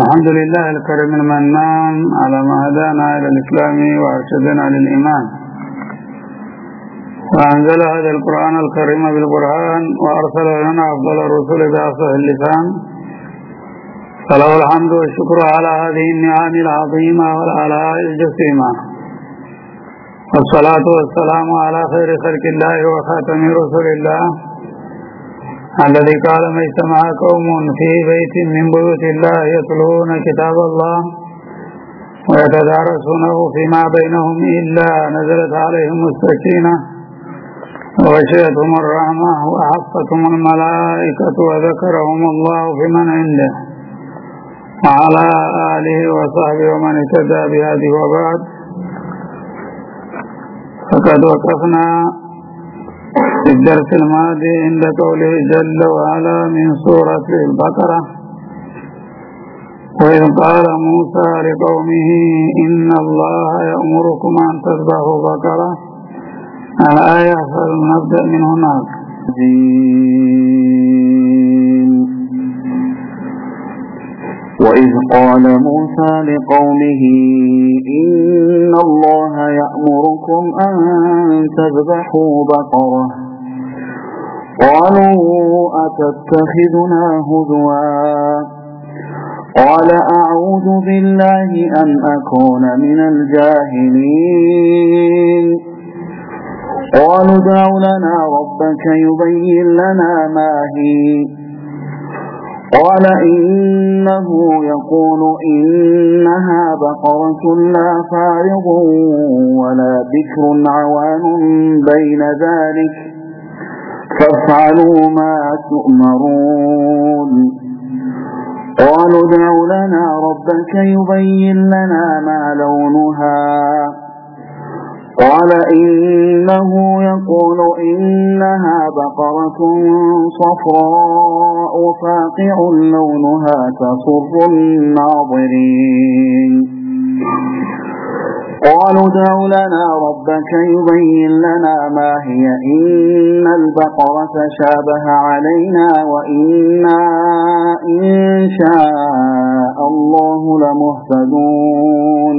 الحمد لله الكريم المنان على ما هدانا إلى الإسلام وأرشدنا للإيمان. وأنزل هذا القرآن الكريم بالقرآن وأرسل لنا أفضل الرسل بأصح اللسان. فله الحمد والشكر على هذه النعم العظيمة والآلاء الجسيمة. والصلاة والسلام على خير خلق الله وخاتم رسول الله. الذي قال ما اجتمع قوم في بيت من بيوت الله يتلون كتاب الله ويتدارسونه فيما بينهم إلا نزلت عليهم السكينة وغشيتهم الرحمة وحفتهم الملائكة وذكرهم الله فيمن عنده وعلى آله وصحبه ومن اهتدى بهذه وبعد. فقد وقفنا في الدرس الماضي عند قوله جل وعلا من سورة البقرة. وإذ قال موسى لقومه إن الله يأمركم أن تذبحوا بقرة. الآية فلنبدأ من هناك وإذ قال موسى لقومه إن الله يأمركم أن تذبحوا بقرة قالوا أتتخذنا هدوا قال أعوذ بالله أن أكون من الجاهلين قالوا ادع لنا ربك يبين لنا ما هي قال إنه يقول إنها بقرة لا فارض ولا بكر عوان بين ذلك. فافعلوا ما تؤمرون. قالوا ادع لنا ربك يبين لنا ما لونها. قال إنه يقول إنها بقرة صفراء فاقع لونها تسر الناظرين. قالوا ادع لنا ربك يبين لنا ما هي. إن البقرة شابه علينا وإنا إن شاء الله لمهتدون.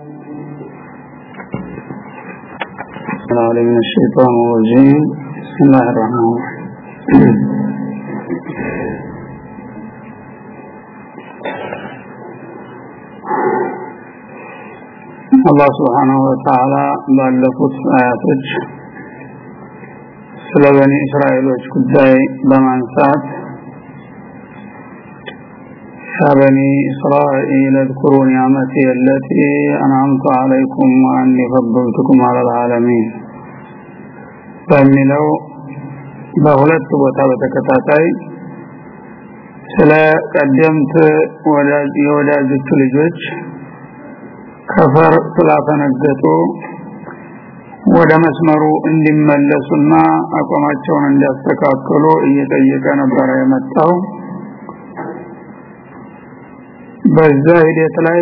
العليم من الشيطان الرجيم بسم الله الرحمن الرحيم አላህ Subhanahu Wa Ta'ala ባለፉት አያቶች ስለ በኒ እስራኤሎች ጉዳይ በማንሳት يا بني إسرائيل اذكروا نعمتي التي أنعمت عليكم وأني فضلتكم على العالمين በሚለው በሁለት ቦታ በተከታታይ ስለ ቀደምት የወዳጆቹ ልጆች ከፈር ስላፈነገጡ ወደ መስመሩ እንዲመለሱና አቋማቸውን እንዲያስተካክሉ እየጠየቀ ነበር የመጣው። በዛ ሂደት ላይ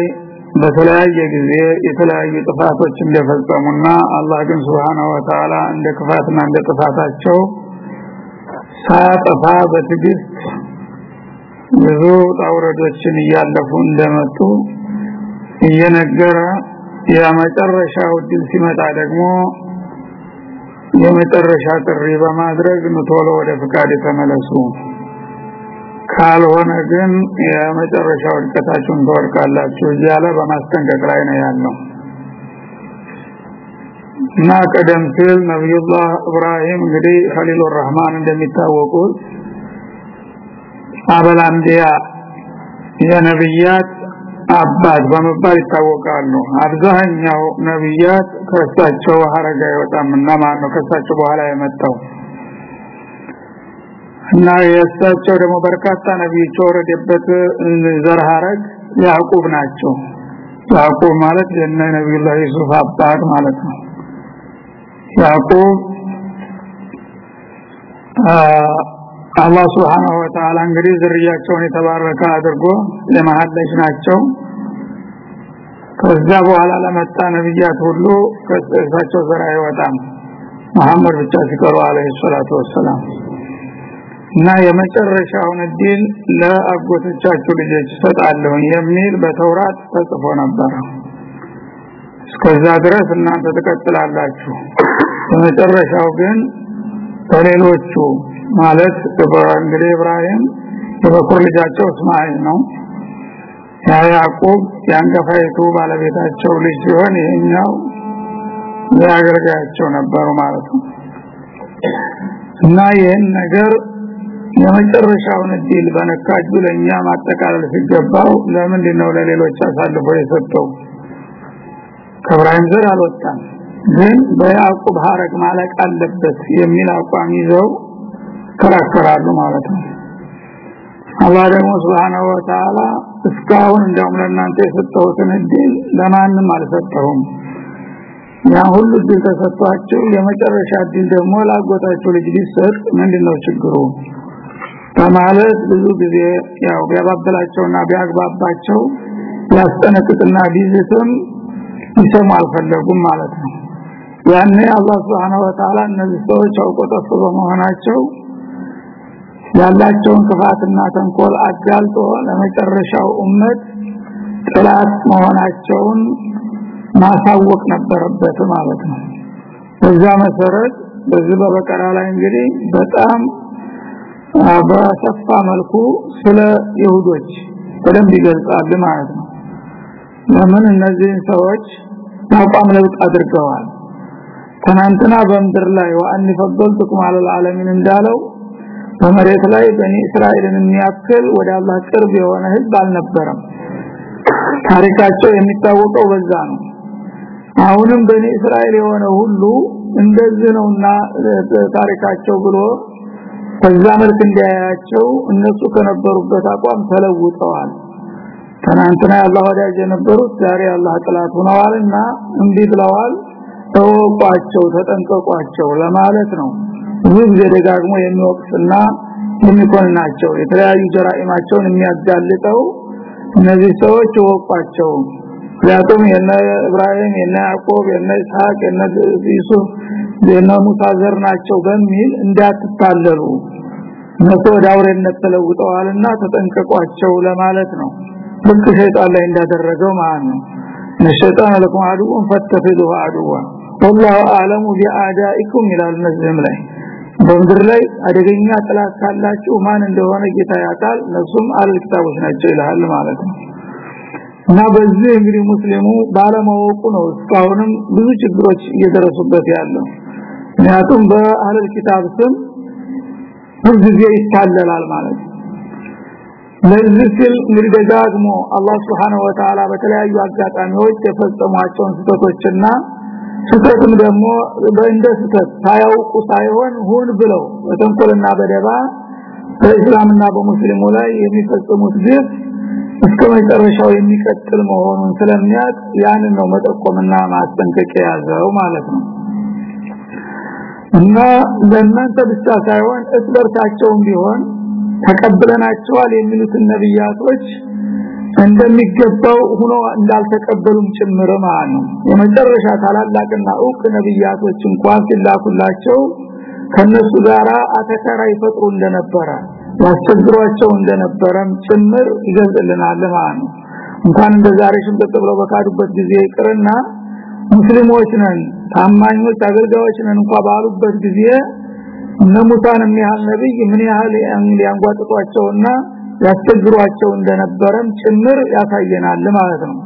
በተለያየ ጊዜ የተለያዩ ጥፋቶች እንደፈጸሙና አላህ ግን Subhanahu Wa Ta'ala እንደ ክፋትና እንደ ጥፋታቸው ሳያጠፋ በትግስት ብዙ ጣውረዶችን እያለፉ እንደመጡ እየነገረ የመጨረሻው ድል ሲመጣ ደግሞ የመጨረሻ ጥሪ በማድረግ ቶሎ ወደ ፍቃድ ተመለሱ ካልሆነ ግን የመጨረሻው ውድቀታችሁን ትወድቃላችሁ እያለ በማስጠንቀቅ ላይ ነው ያለው። እና ቀደም ሲል ነቢዩላህ ኢብራሂም እንግዲህ ኸሊሉ ረህማን እንደሚታወቁት አበላንዲያ የነብያት አባት በመባል ይታወቃሉ። አብዛኛው ነብያት ከሳቸው ሀረጋ ይወጣምና ማን ነው ከሳቸው በኋላ የመጣው እና የእሳቸው ደግሞ በርካታ ነብዮች ወረደበት ዘር ሀረግ ያዕቁብ ናቸው። ያዕቁብ ማለት የነ ነብዩላህ ዩሱፍ አባት ማለት ነው። ያዕቁብ አላህ Subhanahu Wa Ta'ala እንግዲህ ዝርያቸውን የተባረከ አድርጎ የመሐለጅ ናቸው። ከዛ በኋላ ለመጣ ነብያት ሁሉ ከእሳቸው ዘር አይወጣም። መሐመድ ብቻ ሲቀሩ አለይሂ ሰላቱ ወሰላም እና የመጨረሻውን እድል ለአጎቶቻቸው ልጆች ሰጣለሁ የሚል በተውራት ተጽፎ ነበር። እስከዛ ድረስ እናንተ ትቀጥላላችሁ። በመጨረሻው ግን በሌሎቹ ማለት እንግዲህ ኢብራሂም የበኩር ልጃቸው እስማኤል ነው። ያዕቆብ ያንገፋይቱ ባለቤታቸው ልጅ ሲሆን ይሄኛው ያገልጋያቸው ነበሩ ማለት ነው። እና ይህን ነገር የመጨረሻውን እድል በነካጁ ለኛ ማጠቃለል ሲገባው ለምንድን ነው ለሌሎች አሳልፎ የሰጠው? ከእብራሂም ዘር አልወጣም። ግን በያዕቁብ ሀረግ ማለቅ አለበት የሚል አቋም ይዘው ከራከራሉ ማለት ነው። አላህ ደግሞ Subhanahu Wa እስካሁን እንደውም ለእናንተ የሰጠሁትን እድል ለማንም አልሰጠሁም። ያ ሁሉ እድል ተሰጥቷቸው የመጨረሻ እድል ደግሞ ላጎታቸው ልጅ ሊሰጥ ምንድነው ችግሩ በማለት ብዙ ጊዜ ያው ቢያባበላቸውና ቢያግባባቸው ያስጠነቅቅና ቢዝትም ይሰሙ አልፈለጉም ማለት ነው። ያኔ አላህ Subhanahu Wa Ta'ala እነዚህ ሰዎች አውቆጠፍ በመሆናቸው ያላቸውን ክፋትና ተንኮል አጋልጦ ለመጨረሻው ኡመት ጥላት መሆናቸውን ማሳወቅ ነበረበት ማለት ነው። በዛ መሰረት በዚህ በበቀራ ላይ እንግዲህ በጣም በሰፋ መልኩ ስለ ይሁዶች በደንብ ይገልጻል ማለት ነው። ለምን እነዚህን ሰዎች አቋም ለውጥ አድርገዋል? ትናንትና በምድር ላይ ወአን ፈضلتكم على العالمين እንዳለው በመሬት ላይ በኒ እስራኤልን የሚያክል ወደ አላህ ቅርብ የሆነ ህዝብ አልነበረም። ታሪካቸው የሚታወቀው በዛ ነው። አሁንም በኒ እስራኤል የሆነ ሁሉ እንደዚህ ነውና ታሪካቸው ብሎ በዛ መልክ እንዲያያቸው እነሱ ከነበሩበት አቋም ተለውጠዋል። ትናንትና አላህ ወዳጅ የነበሩት ዛሬ አላህ ጥላት ሆነዋልና እንቢ ብለዋል። ተወቋቸው ተጠንቀቋቸው ለማለት ነው። ብዙ ጊዜ ደጋግሞ የሚወቅስና የሚኮንናቸው የተለያዩ ጀራኢማቸውን የሚያጋልጠው እነዚህ ሰዎች ወቋቸው ምክንያቱም የነ ኢብራሂም የነ ያዕቆብ የነ ኢስሐቅ የነ ዩሱፍ የነ ሙሳ ዘር ናቸው በሚል እንዳትታለሉ እነሱ ወደ አውሬነት ተለውጠዋልና ተጠንቀቋቸው ለማለት ነው ልክ ሸይጣን ላይ እንዳደረገው ማለት ነው ነሸጣን ለኩም አዱን ፈተፈዱሁ አዱዋ والله اعلم باعدائكم ይላል ነዝም ላይ በምድር ላይ አደገኛ ጥላት ካላችሁ ማን እንደሆነ ጌታ ያውቃል እነሱም አል ክታቦች ናቸው ይላል ማለት ነው እና በዚህ እንግዲህ ሙስሊሙ ባለማወቁ ነው እስካሁንም ብዙ ችግሮች እየደረሱበት ያለው። ምክንያቱም በአህለል ኪታብ ስም ሁልጊዜ ይታለላል ማለት ለዚህ ሲል እንግዲህ ደጋግሞ አላህ Subhanahu Wa Ta'ala በተለያዩ አጋጣሚዎች የፈጸሟቸውን ስህተቶችና ስህተትም ደግሞ በእንደ ስህተት ሳያውቁ ሳይሆን ሁን ብለው በተንኮልና በደባ በእስላምና በሙስሊሙ ላይ የሚፈጽሙት ግፍ እስከ መጨረሻው የሚቀጥል መሆኑን ስለሚያቅ ያንን ነው መጠቆምና ማስጠንቀቂያ ያዘው ማለት ነው። እና ለእናንተ ብቻ ሳይሆን እስበርታቸውም ቢሆን ተቀብለናቸዋል የሚሉትን ነብያቶች እንደሚገባው ሆኖ እንዳልተቀበሉም ጭምር ማለት ነው። የመጨረሻ ታላላቅና ኡቅ ነብያቶች እንኳን ሲላኩላቸው ከነሱ ጋራ አተከራ ይፈጥሩ እንደነበረ ያስቸግሯቸው እንደነበረም ጭምር ይገልጽልናል ማለት ነው። እንኳን እንደዛሬ ሽምጥጥ በካዱበት ጊዜ ይቅርና ሙስሊሞች ነን ታማኞች አገልጋዮች ነን እንኳን ባሉበት ጊዜ እነ ሙሳን የሚያህል ነብይ ምን ያህል ያንጓጥጧቸውና ያስቸግሯቸው እንደነበረም ጭምር ያሳየናል ማለት ነው።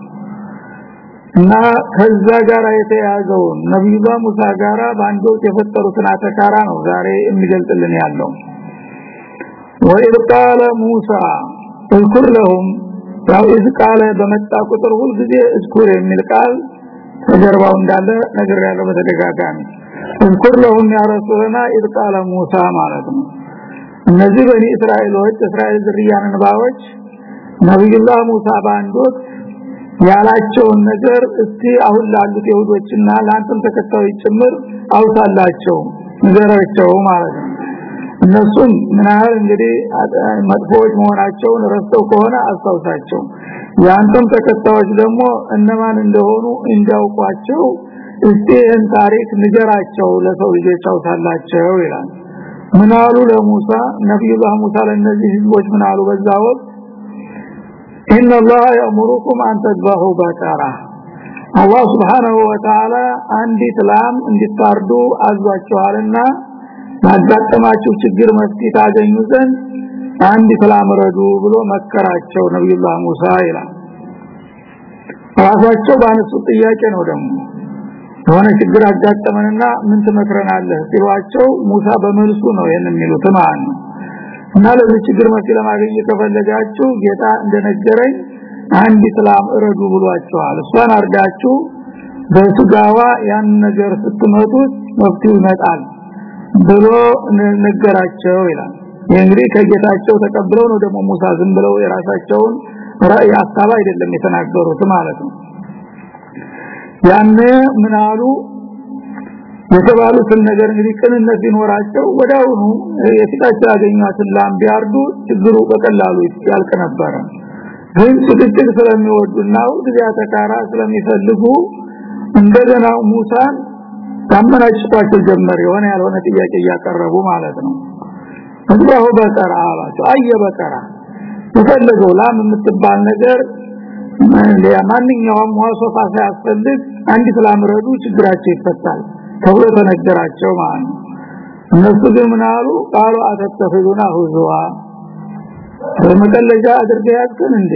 እና ከዛ ጋር የተያዘው ነብዩላህ ሙሳ ጋራ ባንድ የፈጠሩትን አተካራ ነው ዛሬ የሚገልጽልን ያለው وإذ قال موسى اذكر لهم። ያው قال በመጣ ቁጥር ሁሉ ጊዜ اذكر የሚል ቃል ከጀርባው እንዳለ ነገር ያለው በተደጋጋሚ። اذكر لهم يا رسولنا إذ قال موسى ማለት ነው። እነዚህ በኒ እስራኤሎች እስራኤል ዝርያን ባዎች ነብዩላህ ሙሳ ባንድ ያላቸውን ነገር እስቲ አሁን ላሉት ይሁዶችና ለአንተም ተከታዮች ጭምር አውሳላቸው ንገራቸው ማለት ነው እነሱም ምን ያህል እንግዲህ መጥፎዎች መሆናቸውን ረስተው ከሆነ አስታውሳቸው ያንተም ተከታዮች ደግሞ እነማን እንደሆኑ እንዲያውቋቸው እስቲ ይህን ታሪክ ንገራቸው ለሰው ልጆች አውሳላቸው ይላል ምን አሉ ለሙሳ ነብዩላህ ሙሳ ለነዚህ ህዝቦች ምን አሉ በዛ ወቅት ان الله يأمركم ان تذبحوا بقره አላህ Subhanahu Wa Ta'ala አንዲት ላም እንድታርዱ አዟቸዋልና ያጋጠማችሁ ችግር መፍትሄ ታገኙ ዘንድ አንዲት ላም ረዱ ብሎ መከራቸው ነብዩላህ ሙሳ ይላል። ራሳቸው ባነሱ ጥያቄ ነው ደግሞ የሆነ ችግር አጋጠመንና ምን ትመክረናለህ ሲሏቸው ሙሳ በመልሱ ነው ይሄን የሚሉት ማለት ነው። እና ለዚህ ችግር መፍትሄ ለማግኘት ከፈለጋችሁ ጌታ እንደነገረኝ አንድ እስላም እረዱ ብሏቸዋል። እሷን አርዳችሁ በስጋዋ ያን ነገር ስትመጡት መፍትሄው ይመጣል ብሎ ነገራቸው ይላል። እንግዲህ ከጌታቸው ተቀብለው ነው ደግሞ ሙሳ ዝም ብለው የራሳቸውን ራእይ ሐሳብ አይደለም የተናገሩት ማለት ነው። ያነ ምን አሉ? የተባሉትን ነገር እንግዲህ ቅንነት ቢኖራቸው ወዳውኑ የፊታቸው ያገኟትን ላም ቢያርዱ ችግሩ በቀላሉ ያልቅ ነበረ። ግን ጭቅጭቅ ስለሚወዱና ሁልጊዜ ተካራ ስለሚፈልጉ እንደገና ሙሳን ታመናጭቷቸው ጀመር የሆነ ያልሆነ ጥያቄ እያቀረቡ ማለት ነው። እዛው በቀራ አላቸው አየ በቀራ የፈለገው ላም የምትባል ነገር ማንኛውም ዋሶፋ ሳያስፈልግ ላም ረዱ ችግራቸው ይፈታል ተብሎ ተነገራቸው ማለት ነው። እነሱ ግን ምን ቃሉ አተተፈዱና ሁዙዋ በመቀለጃ አድርገህ ያዝከን እንዴ?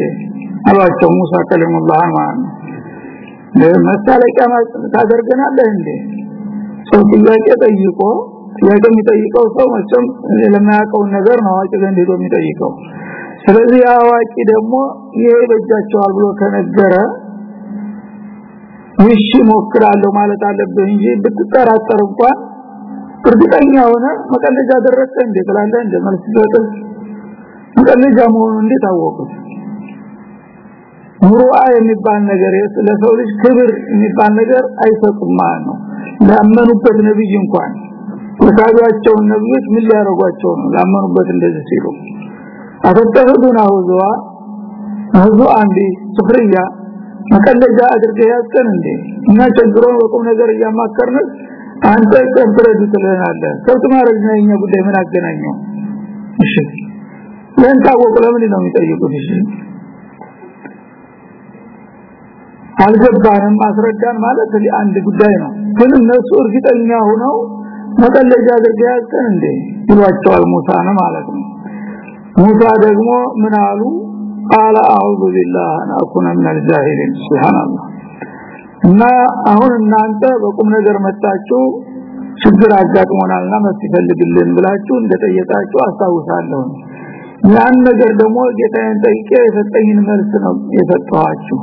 አሏቸው ሙሳ ከለሙላህ ማለት ነው። መሳለቂያ ታደርገናለህ እንዴ ሰው ጥያቄ ጠይቆ ጥያቄ የሚጠይቀው ሰው መቼም ለማያውቀውን ነገር ነው አዋቂ ዘንድ ሄዶ የሚጠይቀው። ስለዚህ አዋቂ ደግሞ ይሄ በጃቸዋል ብሎ ከነገረ እሺ ሞክራለሁ ማለት አለብህ እንጂ ብትጠራጠር እንኳን እርግጠኛ ሆነ መቀለጃ አደረገ እንዴ? ትላለህ እንደ መልስ ይሰጥል መቀለጃ መሆኑን እንዴት አወቁት ሙሩአ የሚባል ነገር ለሰው ልጅ ክብር የሚባል ነገር አይሰጡም ማለት ነው ያመኑበት ነብይ እንኳን ወታቢያቸውን ነብዮች ምን ሊያረጓቸው ነው? ያመኑበት እንደዚህ ሲሉ አተተሁዱና ሁዙዋ? ሁዙ አንዲ ሱፍሪያ መቀለጃ አድርገህ ያስቀን እንዴ? እና ቸግሮን በቁም ነገር እያማከርን አንተ ቀብረህ ትለናለህ። ከብት ማረድ ነው የኛ ጉዳይ። ምን አገናኘው? እሺ። ለን ታወቁ? ለምን ነው የሚጠይቁት? እሺ አልገባንም ማስረዳን ማለት አንድ ጉዳይ ነው። ግን እነሱ እርግጠኛ ሆነው መቀለጃ አድርገው ያስቀን እንዴ? ይሏቸዋል ሙሳ ነው ማለት ነው። ሙሳ ደግሞ ምን አሉ? ቃለ አዑዙ ቢላህ አን አኩነ ምን አልጃሂሊን ሱብሃንአላህ። እና አሁን እናንተ በቁም ነገር መጣችሁ ችግር አጋጥሞናልና መፍትሄ ፈልግልን ብላችሁ እንደጠየቃችሁ አስታውሳለሁ። ያን ነገር ደግሞ ጌታዬን ጠይቄ የሰጠኝን መልስ ነው የሰጠኋችሁ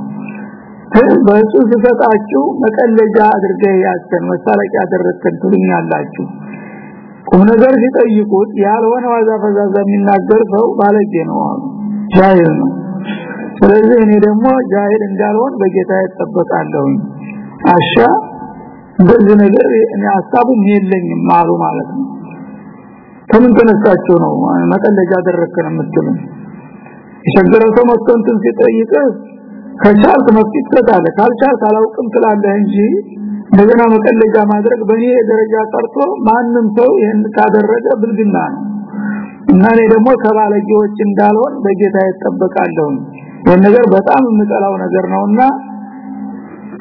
በሱ ሲሰጣችሁ መቀለጃ አድርገህ ያስከን መሳለቂያ አደረግከን ትሉኛላችሁ። ቁም ነገር ሲጠይቁት ያልሆነ ዋዛ ፈዛዛ የሚናገር ሰው ባለጌ ነው ጃሂል ነው። ስለዚህ እኔ ደግሞ ጃሂል እንዳልሆን በጌታ ይጠበቃለሁ አሻ በዚህ ነገር እኔ ሐሳቡም የለኝም ማሉ ማለት ነው። ከምን ተነሳችሁ ነው? መቀለጃ አደረግከን የምትሉኝ? የቸገረ ሰው መጥቶ እንትን ሲጠይቅህ ከቻልክ መፍትሄ ትሰጣለህ ካልቻልክ አላውቅም ትላለህ እንጂ እንደገና መቀለጃ ማድረግ በእኔ ደረጃ ቀርቶ ማንም ሰው ይህን ካደረገ ብልግና ነው። እና እኔ ደግሞ ከባለጌዎች እንዳልሆን በጌታ ይጠበቃለሁ ይህን ነገር በጣም የምጠላው ነገር ነውና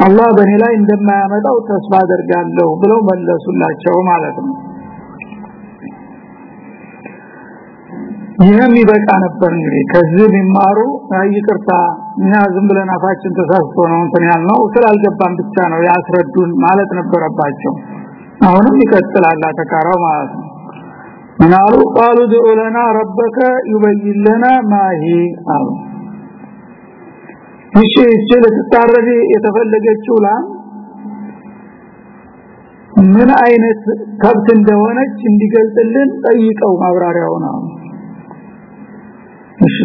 አላህ በእኔ ላይ እንደማያመጣው ተስፋ አደርጋለሁ ብለው መለሱላቸው ማለት ነው። ይህም ይበቃ ነበር እንግዲህ። ከዚህ ቢማሩ ይቅርታ እኛ ዝም ብለን አፋችን ተሳስቶ ነው እንትን ያልነው። ስላልገባን ብቻ ነው ያስረዱን ማለት ነበረባቸው። አሁንም ይቀጥላል ተካራው ማለት ነው። ምናሉ ቃሉ ድዑ ለና ረበከ ዩበይን ለና ማሂ አሉ። እሺ እሺ ልትታረድ የተፈለገችው ላም ምን አይነት ከብት እንደሆነች እንዲገልጽልን ጠይቀው ማብራሪያው ነው እሺ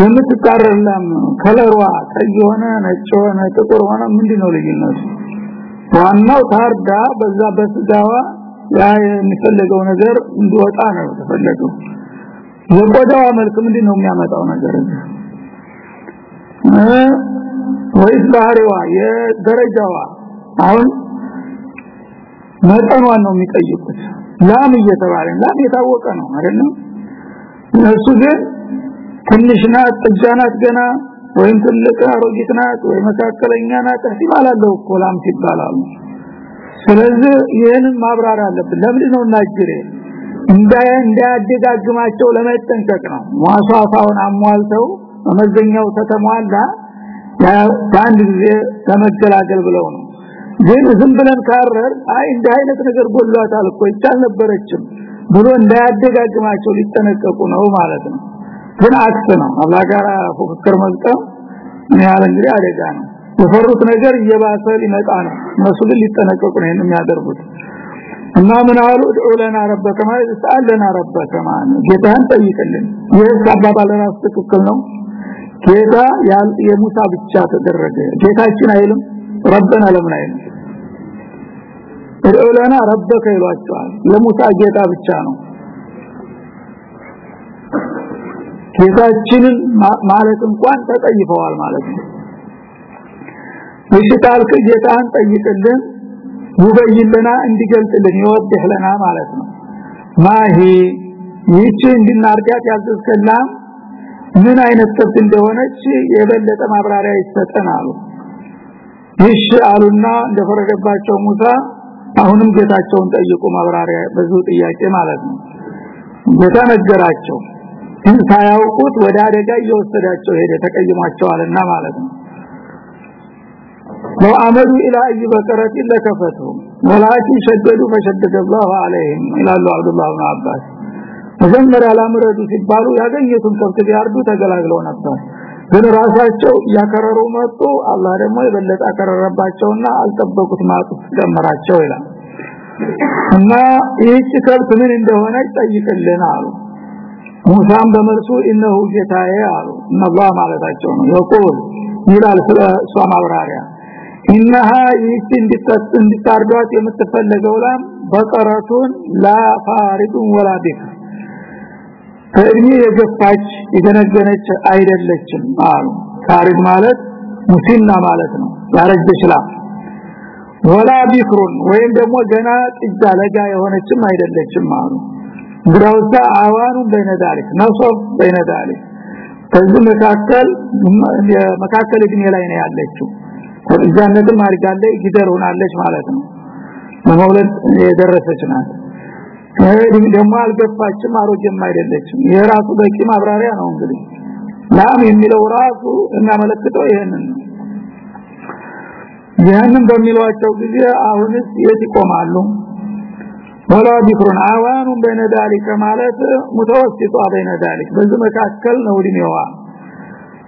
የምትታረላም ከለሯ ቀይ ሆነ ነጭ ሆነ ጥቁር ሆነ ምንድነው ልዩነቱ? ዋናው ታርዳ በዛ በስጋዋ ያ የሚፈልገው ነገር እንዲወጣ ነው ተፈለገው የቆዳዋ መልክ ምንድነው የሚያመጣው ነገር? ወይስ ባህሪዋ የደረጃዋ? አሁን መጠኗን ነው የሚጠይቁት። ላም እየተባለ ላም የታወቀ ነው አይደለም? እነሱ ግን ትንሽ ናት ጥጃ ናት ገና ወይም ትልቅ አሮጊት ናት ወይ መካከለኛ ናት ይባላለው እኮ ላም ይባላሉ። ስለዚህ ይህንን ማብራር አለብን። ለምንድን ነው እናጅሬ እንዳያ እንዳያደጋግማቸው ለመጠንቀቅ ነው። ዋሷፋውን አሟልተው መመዘኛው ተተሟላ በአንድ ጊዜ ለመገላገል ብለው ነው። ግን ዝም ብለን ካረር አይ እንደ አይነት ነገር ጎሏታል እኮ ይቻል ነበረችም ብሎ እንዳያደጋግማቸው ሊጠነቀቁ ነው ማለት ነው ግን አክስ ነው አላህ ጋር ፉክክር መግጠም ምን ያህል እንግዲህ አደጋ ነው የፈሩት ነገር እየባሰ ሊመጣ ነው እነሱ ግን ሊጠነቀቁ ነው የሚያደርጉት እና ምን አሉ ادعوا لنا ربك ما يسال لنا ربك ማለት ጌታን ጠይቅልን ይህ አባባል ራስ ትክክል ነው ጌታ የሙሳ ብቻ ተደረገ ጌታችን አይልም ረበና ለምን አይልም ادعوا لنا ربك ይሏቸዋል የሙሳ ጌታ ብቻ ነው ጌታችንን ማለት እንኳን ተጠይፈዋል ማለት ነው። ታልክ ጌታን ጠይቅልን ይበይልና እንዲገልጥልን ይወድህ ለና ማለት ነው። ማሂ ይቺ እንድናርጋት ያዘዝከላ ምን አይነት ጥብት እንደሆነች የበለጠ ማብራሪያ ይሰጠን አሉ። እሺ አሉና እንደፈረደባቸው ሙሳ አሁንም ጌታቸውን ጠይቁ ማብራሪያ ብዙ ጥያቄ ማለት ነው። ጌታ ነገራቸው ግን ሳያውቁት ወደ አደጋ እየወሰዳቸው ሄደ ተቀይሟቸዋልና ማለት ነው لو عملوا الى اي بقره لكفتهم ولكن شددوا فشدد الله عليهم الى عبد الله بن عباس መጀመሪያ ላምረዱ ሲባሉ ያገኘቱን ከብት ቢያርዱ ተገላግለው ነበር ግን ራሳቸው ያከረሩ መጡ አላህ ደግሞ የበለጠ አከረረባቸውና አልጠበቁት ማጡት ጀመራቸው ይላል እና ይህች ከብት ምን እንደሆነ ጠይቅልን አሉ ሙሳም በመልሱ ኢነሁ ጌታዬ አሉ። እነላህ ማለታቸው ነው። የቁል ይላል ስለ እሷ ማብራሪያ። إنها ይህች እንድታርዷት የምትፈለገው ላም بقرة لا فارض ولا بكر ከእድሜ የገፋች የገነገነች አይደለችም አሉ። فارض ማለት مسنة ማለት ነው። ያረጀች ላም። ولا بكر ወይም ደግሞ ገና ጥጃ ለጋ የሆነችም አይደለችም አሉ እንግዲያውሳ عوان بين ذلك نصف بين ذلك ከዚህ መካከል መካከል እድሜ ላይ ነው ያለችው። ወልጃነትም አድርጋለች ጊደር ሆናለች ማለት ነው። ለመውለድ የደረሰች ናት። ይሄ ደግሞ አልገፋችም አሮጌም አይደለችም። የራሱ በቂ ማብራሪያ ነው እንግዲህ። ላም የሚለው ራሱ እናመለክተው ይሄንን ነው። በሚሏቸው ጊዜ አሁንስ የት ይቆማሉ ወላ ቢክሩን አዋኑ በይነ ዳሊከ ማለት በይነ ዳሊክ በዚህ መካከል ነው እድሜዋ።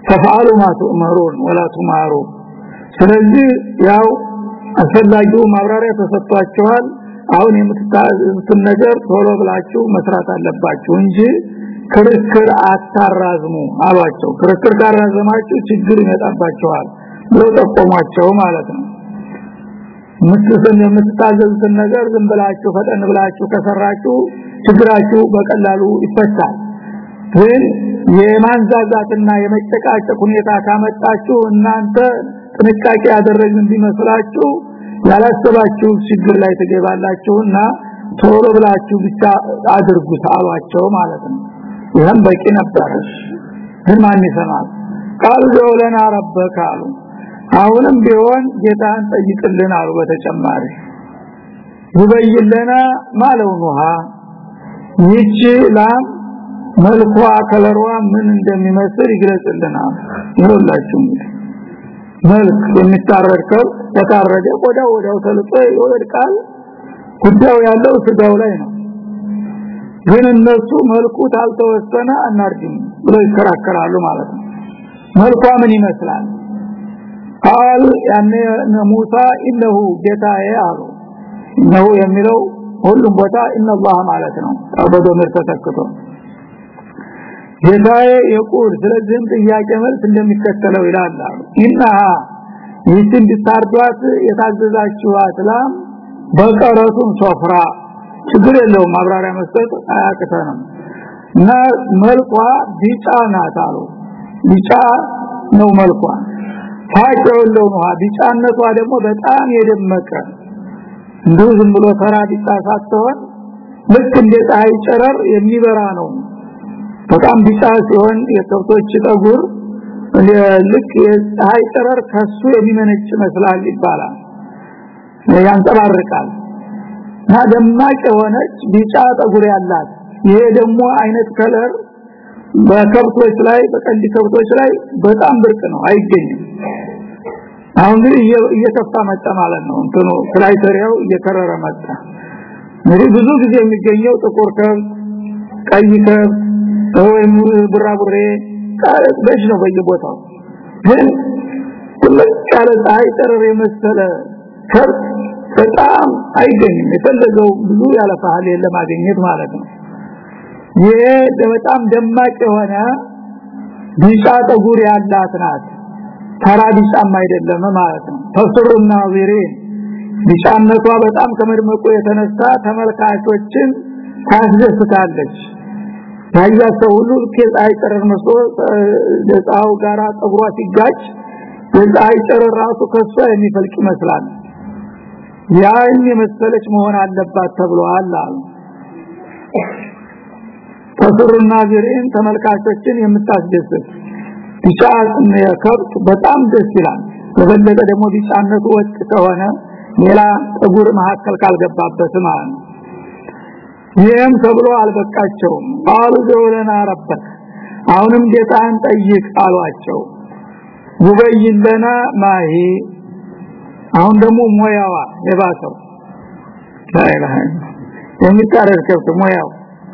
ተፋሉ ማ ትኡመሩን ወላ ቱማሩ ስለዚህ ያው አስፈላጊው ማብራሪያ ተሰጥቷቸዋል። አሁን የምትታዙትን ነገር ቶሎ ብላችሁ መስራት አለባችሁ እንጂ ክርክር አታራዝሙ አሏቸው። ክርክር ካራዘማችሁ ችግር ይመጣባቸዋል ብለው ጠቆሟቸው ማለት ነው ምትሰን የምትታዘዙትን ነገር ዝም ብላችሁ ፈጠን ብላችሁ ከሰራችሁ ችግራችሁ በቀላሉ ይፈታል። ግን የማንዛዛትና የመጨቃጨቅ ሁኔታ ካመጣችሁ እናንተ ጥንቃቄ ያደረግን ቢመስላችሁ ያላሰባችሁ ችግር ላይ ትገባላችሁና ቶሎ ብላችሁ ብቻ አድርጉት አሏቸው ማለት ነው። ይህም በቂ ነበር። ግን ማን ይሰማል? ቃሉ ደውለና ረበካ አሉ አሁንም ቢሆን ጌታን ጠይቅልን አሉ በተጨማሪ። ይበይለና ማለው ኑሃ ይቺ ላም መልኳ ከለሯ ምን እንደሚመስል ይግለጽልናል። ይሁላችሁ መልክ የሚታረከው ተታረደ ወዲያው ወዲያው ተልጦ ይወድቃል። ጉዳዩ ያለው ስጋው ላይ ነው። ግን እነሱ መልኩ ታልተወሰነ አናርጅም ብሎ ይከራከራሉ ማለት ነው። መልኳ ምን ይመስላል ቃል ያኔ ሙሳ ኢነሁ ጌታዬ አሉ። ነው የሚለው ሁሉም ቦታ ኢነላህ ማለት ነው። በዶምር ተተክቶ። ጌታዬ የቁል ስለዚህም ጥያቄ መልስ እንደሚከተለው ይላል ኢነሃ ይህችን እንድታርዷት የታዘዛችኋት ላም በቀረቱን ሶፍራ። ችግር የለውም ማብራሪያ መስጠት አያቅተንም። እና መልኳ ቢጫ ናት አሉ። ቢጫ ነው መልኳ ታጨውለው ነው ቢጫነቷ ደግሞ በጣም የደመቀ። እንደው ዝም ብሎ ተራ ቢጫ ሳትሆን ልክ እንደ ፀሐይ ጨረር የሚበራ ነው። በጣም ቢጫ ሲሆን የከብቶች ጠጉር ልክ የፀሐይ ጨረር ከሱ የሚመነጭ መስላል ይባላል። ያንጸባርቃል። እና ደማቅ የሆነች ቢጫ ጠጉር ያላት። ይሄ ደግሞ አይነት ከለር በከብቶች ላይ በቀንዲ ከብቶች ላይ በጣም ብርቅ ነው አይገኝም። አሁን ግን እየተፋ መጣ ማለት ነው። እንትኑ ስላይተሪያው እየከረረ መጣ። እንግዲህ ብዙ ጊዜ የሚገኘው ጥቁር ከብት ቀይ ከብት ወይም ቡራቡሬ በሽ ነው በየቦታው። ግን ያለ ፀሐይ ጨረር የመሰለ ከብት በጣም አይገኝም። የፈለገው ብዙ ያለ ባህል ለማግኘት ማለት ነው ይሄ በጣም ደማቅ የሆነ ቢጫ ጠጉር ያላት ናት። ተራ ቢጫም አይደለም ማለት ነው። ተስሩና ዚሪን ቢጫነቷ በጣም ከመድመቁ የተነሳ ተመልካቾችን ታስደስታለች። ያያ ሰው ሁሉ ከፀሐይ ጨረር መስሎ ለፀሐው ጋራ ጠጉሯ ሲጋጭ የፀሐይ ጨረር ራሱ ከሷ የሚፈልቅ ይመስላል። ያን የመሰለች መሆን አለባት ተብሏል አሉ ተስሩና ዚሪን ተመልካቾችን የምታስደስት። ቢጫ ከብት በጣም ደስ ይላል። በበለጠ ደግሞ ቢጫነቱ ወጥ ከሆነ ሌላ ጠጉር መሐከል ካልገባበት ማለት ነው። ይህም ተብሎ አልበቃቸውም። ቃሉ ደውለና ረበክ አሁንም ጌታን ጠይቅ አሏቸው። ይበይለና ማሂ። አሁን ደግሞ ሞያዋ የባሰው ላይላህ የሚታረድ ከብት ሞያው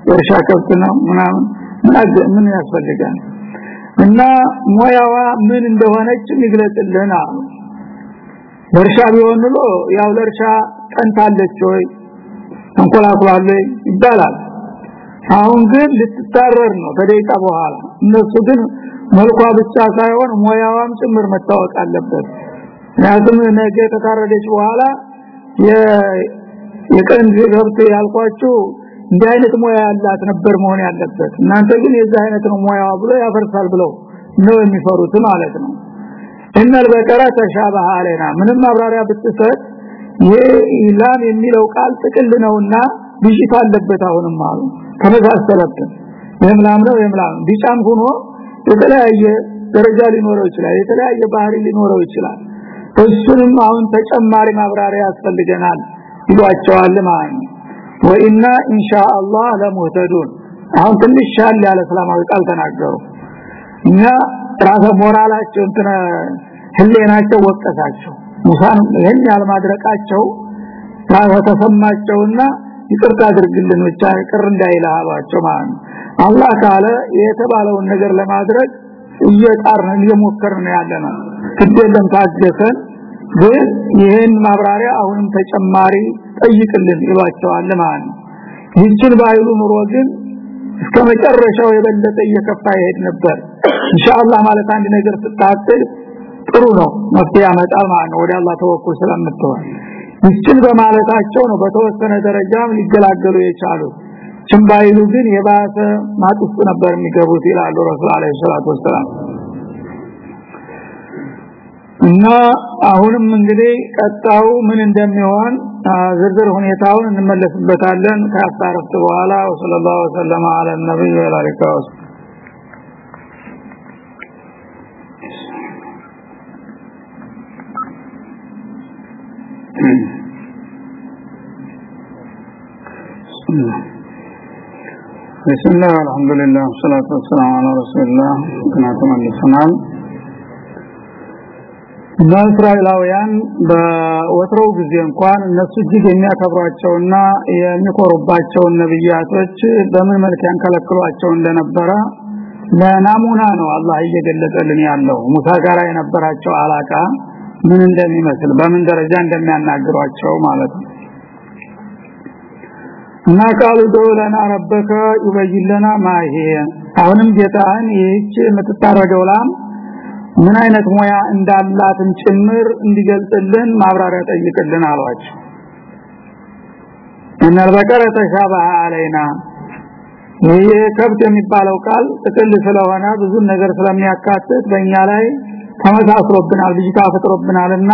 እርሻ ከብት ነው ምናምን። ምን ያስፈልጋል? እና ሞያዋ ምን እንደሆነች ይግለጽልን አሉ። ለእርሻ ቢሆን ብሎ ያው ለእርሻ ቀንታለች ወይ? ተንኮላኩላለ ይባላል። አሁን ግን ልትታረር ነው ከደቂቃ በኋላ። እነሱ ግን መልኳ ብቻ ሳይሆን ሞያዋም ጭምር መታወቅ አለበት። ምክንያቱም ነገ ከታረደች በኋላ የቀንድ ገብቶ ያልኳችሁ እንዲህ አይነት ሙያ ያላት ነበር መሆን ያለበት። እናንተ ግን የዚህ አይነት ነው ሙያዋ ብሎ ያፈርሳል ብለው ነው የሚፈሩት ማለት ነው። እነል በቀራ ተሻበህ አለና ምንም ማብራሪያ ብትሰጥ የኢላም የሚለው ቃል ጥቅል ነውና ብዥታ አለበት አሁንም አሉ። ተመሳሰለብን የምላም ነው የምላም። ቢጫም ሆኖ የተለያየ ደረጃ ሊኖረው ይችላል የተለያየ ባህሪ ሊኖረው ይችላል። እሱንም አሁን ተጨማሪ ማብራሪያ ያስፈልገናል ይሏቸዋል ማለት ነው ወኢና ኢንሻአላህ ለሙህተዱን። አሁን ትንሽ ሻል ያለ ሰላማዊ ቃል ተናገሩ። እና ራሰ ሞራላቸው እንትና ህሌናቸው ወቀሳቸው። ሙሳን ይሄን ያልማድረቃቸው ተሰማቸውና ይቅርታ አድርግልን ብቻ ቅር እንዳይላባቸው ማለት አላህ ካለ የተባለውን ነገር ለማድረግ እየጣርን እየሞከርን ያለነው። ግዴለም ታገሰን ግን ይሄን ማብራሪያ አሁንም ተጨማሪ ጠይቅልን ይሏቸዋል ማለት ነው። ይችን ባይሉ ኑሮ ግን እስከ መጨረሻው የበለጠ እየከፋ ይሄድ ነበር። ኢንሻአላህ ማለት አንድ ነገር ስታቅል ጥሩ ነው መፍትሄ ያመጣል ማለት ነው። ወደ አላህ ተወኩል ስለምትሆን ይችን በማለታቸው ነው በተወሰነ ደረጃም ሊገላገሉ የቻሉት። ችምባይሉ ግን የባሰ ማጥ ውስጥ ነበር የሚገቡት ይላሉ ረሱል አለይሂ ሰላቱ ወሰለም እና አሁንም እንግዲህ ቀጣው ምን እንደሚሆን ዝርዝር ሁኔታውን እንመለስበታለን ከአስታረፍት በኋላ ወሰለላሁ ዐለ ዐለ ነብይ ወላሊካ بسم الله الحمد لله والصلاة والسلام على رسول الله كما تملسنال እና እስራኤላውያን በወትሮው ጊዜ እንኳን እነሱ እጅግ የሚያከብሯቸውና የሚኮሩባቸውን ነብያቶች በምን መልክ ያንከለክሏቸው እንደነበረ ለናሙና ነው አላህ እየገለጸልን ያለው። ሙሳ ጋር የነበራቸው አላቃ ምን እንደሚመስል በምን ደረጃ እንደሚያናግሯቸው ማለት ነው። እና ቃሉ ደውለና ረበከ ይበይለና ማሄ አሁንም ጌታን ይህች የምትታረደው ላም ምን አይነት ሙያ እንዳላትን ጭምር እንዲገልጽልን ማብራሪያ ጠይቅልን አሏቸው። እና በቀረ ተሻባህ አለይና። ይሄ ከብት የሚባለው ቃል ጥቅል ስለሆነ ብዙ ነገር ስለሚያካትት በእኛ ላይ ተመሳስሎብናል ብጅታ ፈጥሮብናልና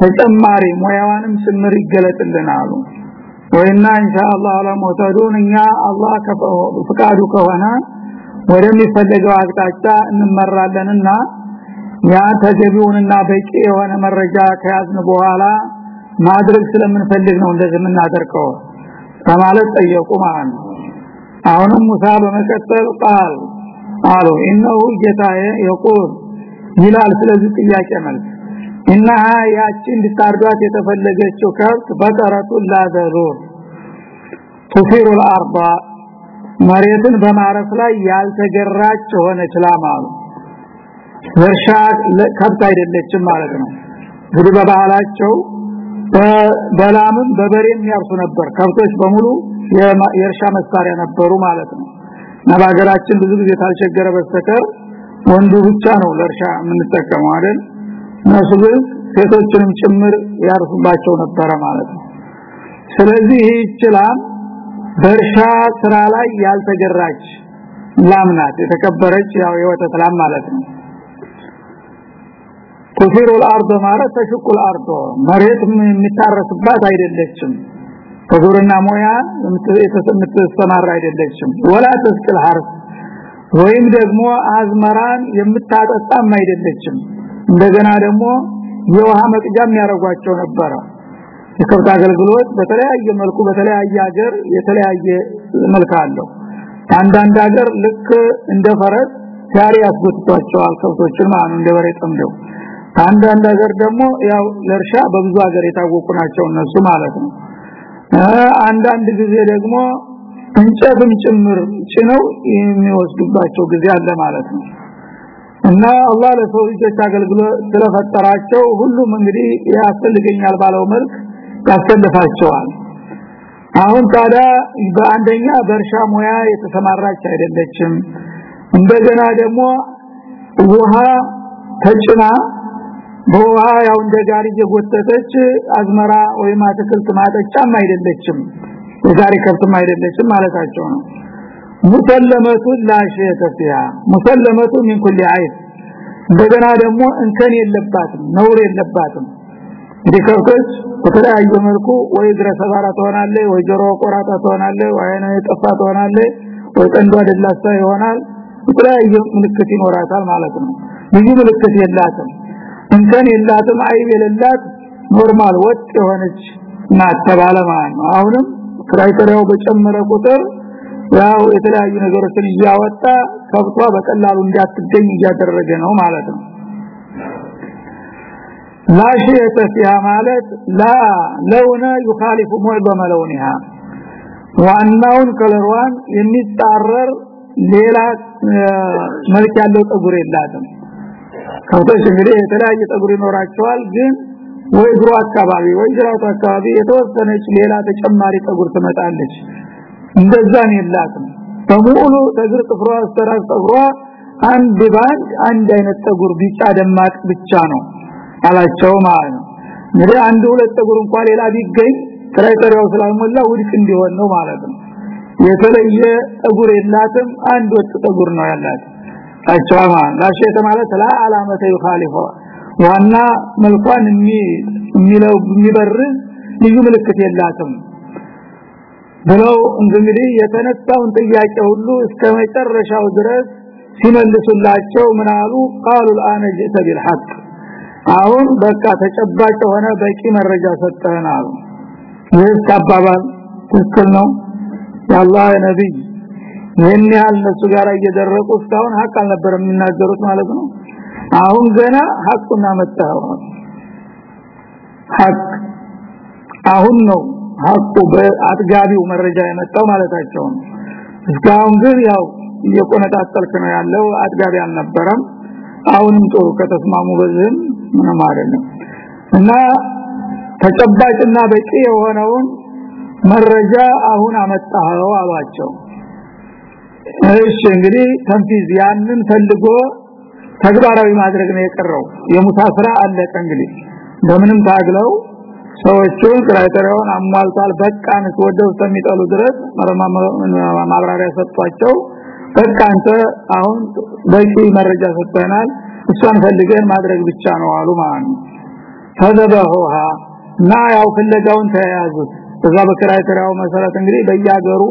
ተጨማሪ ሙያዋንም ጭምር ይገለጥልን አሉ። ወይና ኢንሻአላህ ለሞተዱን እኛ አላህ ፍቃዱ ከሆነ ወደሚፈለገው አቅጣጫ እንመራለንና ያ ተገቢውንና በቂ የሆነ መረጃ ከያዝን በኋላ ማድረግ ስለምንፈልግ ነው እንደዚህ የምናደርገው ከማለት ጠየቁ ማለት ነው አሁንም ሙሳ በመቀጠል ቃል አሉ ኢነሁ ጌታዬ የቁል ይላል ስለዚህ ጥያቄ መልስ እና ያቺ እንድታርዷት የተፈለገችው ከብት በቀረቱ ላዘሩር ቱፊሩ الارض መሬትን በማረስ ላይ ያልተገራች ሆነች ላም አሉ እርሻ ከብት አይደለችም ማለት ነው። እንግዲህ በባህላቸው በላምም በበሬም ያርሱ ነበር። ከብቶች በሙሉ የእርሻ መሳሪያ ነበሩ ማለት ነው። እና በሀገራችን ብዙ ጊዜ ታልቸገረ በስተቀር ወንዱ ብቻ ነው ለእርሻ የምንጠቀመው አይደል? እነሱ ግን ሴቶችንም ጭምር ያርሱባቸው ነበረ ማለት ነው። ስለዚህ ይችላል በእርሻ ስራ ላይ ያልተገራች ላምናት የተከበረች ያው የወተት ላም ማለት ነው ተሽሩል አርዶ ማለት ተሽቁል አርዶ መሬት የሚታረስባት አይደለችም። ከግብርና ሙያ የምትሰማራ አይደለችም። ወላ ተስቅል ሐርስ ወይም ደግሞ አዝመራን የምታጠጣም አይደለችም። እንደገና ደግሞ የውሃ መቅጃም ያረጓቸው ነበረ የከብት አገልግሎት በተለያየ መልኩ በተለያየ ሀገር የተለያየ መልክ አለው። አንዳንድ ሀገር ልክ እንደ ፈረስ ዛሬ ያስጎትቷቸዋል ከብቶችን ማለት እንደ በሬ ጠምደው አንዳንድ ሀገር ደግሞ ያው ለእርሻ በብዙ ሀገር የታወቁ ናቸው እነሱ ማለት ነው። አንዳንድ ጊዜ ደግሞ እንጨትም ጭምር ጭነው የሚወስዱባቸው ጊዜ አለ ማለት ነው። እና አላህ ለሰው ልጆች አገልግሎት ስለፈጠራቸው ሁሉም እንግዲህ ያስፈልገኛል ባለው መልክ ያስፈልፋቸዋል አሁን ታዲያ በአንደኛ በእርሻ ሙያ የተሰማራች አይደለችም። እንደገና ደግሞ ውሃ ተጭና በውሃ ያው እንደ ጋሪ እየጎተተች አዝመራ ወይም አትክልት ማጠጫም አይደለችም። የጋሪ ከብትም አይደለችም ማለታቸው ነው። ሙሰለመቱ ላሸተ ፊያ ሙሰለመቱ ምን ኩል አይብ እንደገና ደግሞ እንከን የለባትም ነውር የለባትም። እንግዲህ ከብቶች በተለያዩ መልኩ ወይ እግረ ሰባራ ትሆናለህ ወይ ጆሮ ቆራጣ ትሆናለህ ወይ አይነ የጠፋ ትሆናለህ ወይ ቀንዷ ደላሳ ይሆናል። የተለያየ ምልክት ይኖራታል ማለት ነው። ልዩ ምልክት የላትም እንከን የላትም عيب የሌላት normal ወጥ የሆነች ናት ማለት ነው። አሁንም criteria ው በጨመረ ቁጥር ያው የተለያዩ ነገሮችን እያወጣ ከብቷ በቀላሉ እንዲያትገኝ እያደረገ ነው ማለት ነው። لا شية فيها ማለት لا لون يخالف معظم لونها ዋናውን ከለሯን የሚጻረር ሌላ መልክ ያለው ፀጉር የላትም ከብቶች እንግዲህ የተለያየ ፀጉር ይኖራቸዋል ግን ወይ እግሩ አካባቢ ወይ ጅራቱ አካባቢ የተወሰነች ሌላ ተጨማሪ ፀጉር ትመጣለች። እንደዛን የላትም። በሙሉ ተግር ጥፍሯ አስተራስ ፀጉሯ አንድ ባንድ አንድ አይነት ፀጉር ቢጫ ደማቅ ብቻ ነው አላቸው ማለት ነው። እንግዲህ አንድ ሁለት ፀጉር እንኳን ሌላ ቢገኝ criteria ው ስላልሞላ ውድቅ እንዲሆን ነው ማለት ነው። የተለየ ፀጉር የላትም አንድ ወጥ ፀጉር ነው ያላት አቻማ ላሸተ ማለት ላ አላመተ ይኻሊፈ ዋና መልኳን የሚለው የሚበርዝ ልዩ ምልክት የላትም ብለው እንግዲህ የተነሳውን ጥያቄ ሁሉ እስከ መጨረሻው ድረስ ሲመልሱላቸው ምናሉ ቃሉ الان جئت بالحق አሁን በቃ ተጨባጭ ሆነ በቂ መረጃ ሰጠናል ይህ አባባል ትክክል ነው የአላህ ነብይ ይህን ያህል እነሱ ጋር እየደረቁ እስካሁን ሀቅ አልነበር የሚናገሩት ማለት ነው። አሁን ገና ሀቁና መጣው ሀቅ አሁን ነው ሀቁ በአጥጋቢው መረጃ የመጣው ማለታቸው ነው። እስካሁን ግን ያው እየቆነጣጠልክ ነው ያለው አጥጋቢ አልነበረም። አሁንም ጥሩ ከተስማሙ በዝም ምንም አይደለም። እና ተጨባጭና በቂ የሆነውን መረጃ አሁን አመጣው አሏቸው እሺ እንግዲህ تنفيذ ያንን ፈልጎ ተግባራዊ ማድረግ ነው የቀረው። የሙሳ ስራ አለቀ እንግዲህ። በምንም ታግለው ሰዎቹን criteria ውን አሟልቷል። በቃን ወደው እስከሚጠሉ ድረስ ማብራሪያ ሰጥቷቸው በቃ አንተ አሁን በቂ መረጃ ሰጥተናል እሷን ፈልገን ማድረግ ብቻ ነው አሉ ማለት ነው። ፈዘበሁሃ እና ያው ፍለጋውን ተያያዙት። እዛ በክራይቴሪያው መሰረት እንግዲህ በያገሩ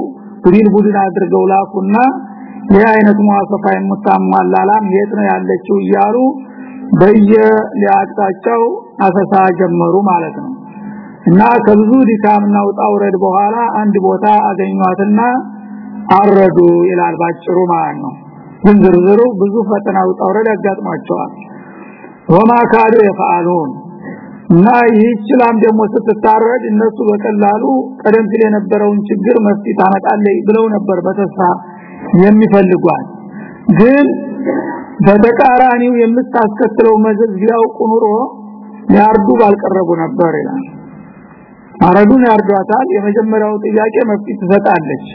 ቡድን ቡድን አድርገው ላኩና ይህ አይነት ሙዋፈቃ የምታሟላላም የት ነው ያለችው እያሉ በየሊያቅጣጫው አሰሳ ጀመሩ ማለት ነው። እና ከብዙ ድካምና ውጣ ውረድ በኋላ አንድ ቦታ አገኟትና አረዱ ይላል ባጭሩ ማለት ነው። ግን ዝርዝሩ ብዙ ፈተና ውጣ ውረድ ያጋጥሟቸዋል ወማ ካዱ የፈአሉን እና ይህች ላም ደግሞ ስትታረድ እነሱ በቀላሉ ቀደም ሲል የነበረውን ችግር መፍትሄ ታመጣለች ብለው ነበር በተስፋ የሚፈልጓል ግን በተቃራኒው የምታስከትለው መዘዝ ቢያውቁ ኑሮ ያርዱ ባልቀረቡ ነበር ይላል። አረዱን ያርዷታል። የመጀመሪያው ጥያቄ መፍትሄ ትሰጣለች።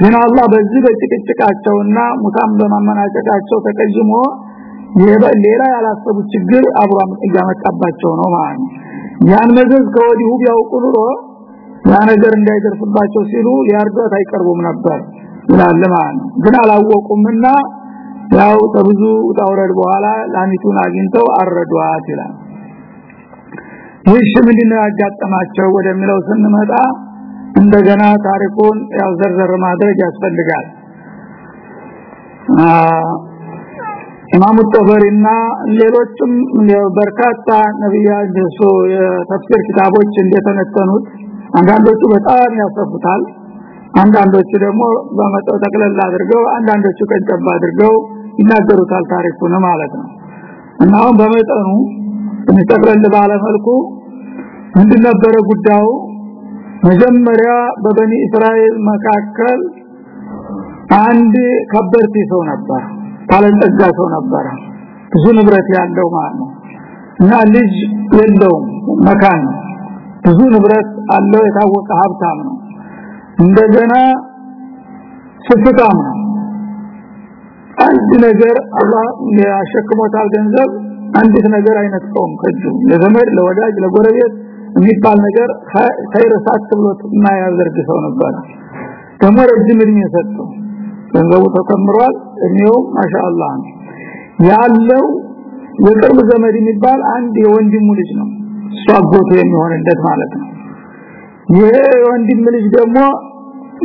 ግን አላህ በዚህ በጭቅጭቃቸውና ሙታም በማመናጨቃቸው ተቀይሞ ሌላ ያላሰቡ ችግር አብሮ እያመጣባቸው ነው ማለት ያን መዘዝ ከወዲሁ ቢያውቁ ኑሮ ያ ነገር እንዳይደርስባቸው ሲሉ ሊያርዷት አይቀርቡም ነበር ይላል ማለት ነው። ግን አላወቁምና ያው ተብዙ ጣውረድ በኋላ ላሚቱን አግኝተው አረዷት ይላል። ይህ ምንድነው ያጋጠማቸው ወደሚለው ስንመጣ እንደገና ታሪኩን ያው ዘርዘር ማድረግ ያስፈልጋል ኢማሙ ጦበሪና ሌሎችም በርካታ ነብያት ደሶ የተፍሲር ኪታቦች እንደተነተኑት አንዳንዶቹ በጣም ያሰፉታል። አንዳንዶቹ ደግሞ በመጠው ተቅለል አድርገው አንዳንዶቹ ቀንጨባ አድርገው ይናገሩታል ታሪኩን ማለት ነው። እና አሁን በመጠኑ ተቀለል ባለ መልኩ ምንድን ነበረ ጉዳዩ? መጀመሪያ በበኒ እስራኤል መካከል አንድ ከበርቲ ሰው ነበር ባለጸጋ ሰው ነበር ብዙ ንብረት ያለው ማለት ነው። እና ልጅ የለውም መካን ብዙ ንብረት አለው የታወቀ ሀብታም ነው። እንደገና ስፍታም ነው። አንድ ነገር አላህ ያሸክሞታል ገንዘብ አንዲት ነገር አይነጥቀውም ከጁ ለዘመድ ለወዳጅ ለጎረቤት የሚባል ነገር ከይረሳት ብሎት የማያደርግ ሰው ነበር ደግሞ ረጅም እድሜ ሰጠው ገንዘቡ ተከምሯል እድሜው ማሻአላህ ያለው የቅርብ ዘመድ የሚባል አንድ የወንድሙ ልጅ ነው። አጎቱ የሚሆንለት ማለት ነው። ይሄ ወንድም ልጅ ደግሞ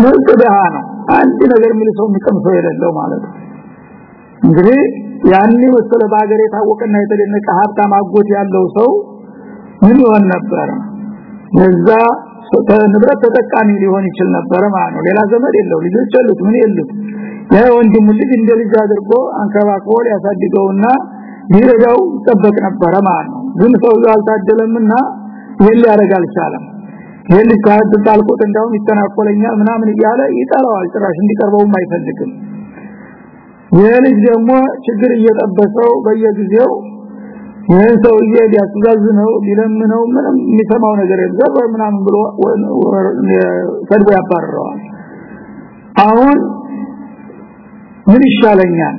ምርጥ ደሃ ነው። አንድ ነገር ምን ሰው የሚቀምሰው የሌለው ማለት ነው። እንግዲህ ያን መሰለ በሀገር የታወቀና የተደነቀ ሀብታም አጎት ያለው ሰው ምን ይሆን ነበር? በዛ ንብረት ተጠቃሚ ሊሆን ይችል ነበር ማለት ነው። ሌላ ዘመድ የለው። ልጆች አሉት ምን የሉት? ያ ወንድም ልጅ እንደ ልጅ አድርጎ አንከባክቦ ሊያሳድገውና ሊረዳው ይጠበቅ ነበረ ማለት ነው። ግን ሰው አልታደለምና ይሄን ሊያደርግ አልቻለም። ይሄን ካድ ጣልቆት እንዳውም ይተናኮለኛል ምናምን እያለ ይጠራዋል። ጭራሽ እንዲቀርበውም አይፈልግም። የልጅ ደግሞ ችግር እየጠበሰው በየጊዜው ይህን ሰውዬ ሊያስተዛዝነው ሊለምነው ምንም የሚሰማው ነገር የለም። ምናምን ብሎ ሰድቦ ያባርረዋል አሁን ምን ይሻለኛል?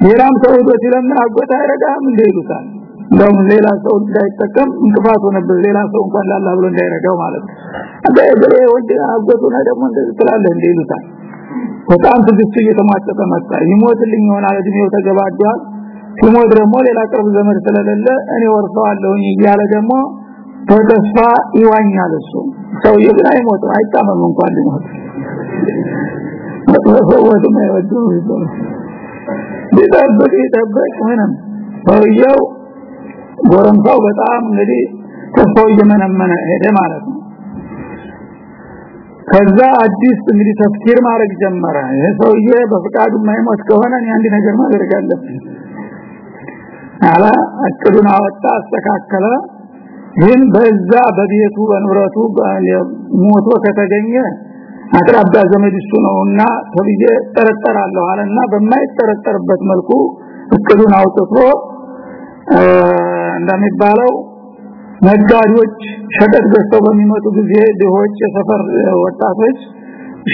ሌላም ሰው ወዶ ሲለምን አጎታ አይረዳም እንደ ይሉታል። እንደውም ሌላ ሰው እንዳይጠቀም እንቅፋት ሆነበት። ሌላ ሰው እንኳን ላላ ብሎ እንዳይረዳው ማለት ነው። የገሌ ወንድ አጎቱ ነው ደግሞ እንደዚህ ትላለህ? እንደ ይሉታል። በጣም ትግስቱ እየተሟጠጠ መጣ። ይሞትልኝ ይሆናል እድሜው ተገባዷል ሲሞት ደግሞ ሌላ ቅርብ ዘመድ ስለሌለ እኔ ወርሰዋለሁኝ እያለ ደግሞ በተስፋ ይዋኛል እሱ። ሰውዬ ግን አይሞትም አይጣመም እንኳን ሊሞት ሰውየው ጎረምሳው በጣም እንግዲህ ተስፋው እየመነመነ ሄደ ማለት ነው። ከዛ አዲስ እንግዲህ ተፍኪር ማድረግ ጀመረ። ይሄ ሰውዬ በፍቃዱ የማይሞት ከሆነ አንድ ነገር ማድረግ አለብኝ አላ እቅዱን አወጣ አስተካከለ። ግን በዛ በቤቱ በንብረቱ ሞቶ ከተገኘ አቅራቢያ ዘመድ እሱ ነውና ተብዬ ጠረጠራለሁ አለና በማይጠረጠርበት መልኩ እቅዱን አውጥቶ እንደሚባለው ነጋዴዎች ሸቀጥ ገዝተው በሚመጡ ጊዜ ድሆች የሰፈር ወጣቶች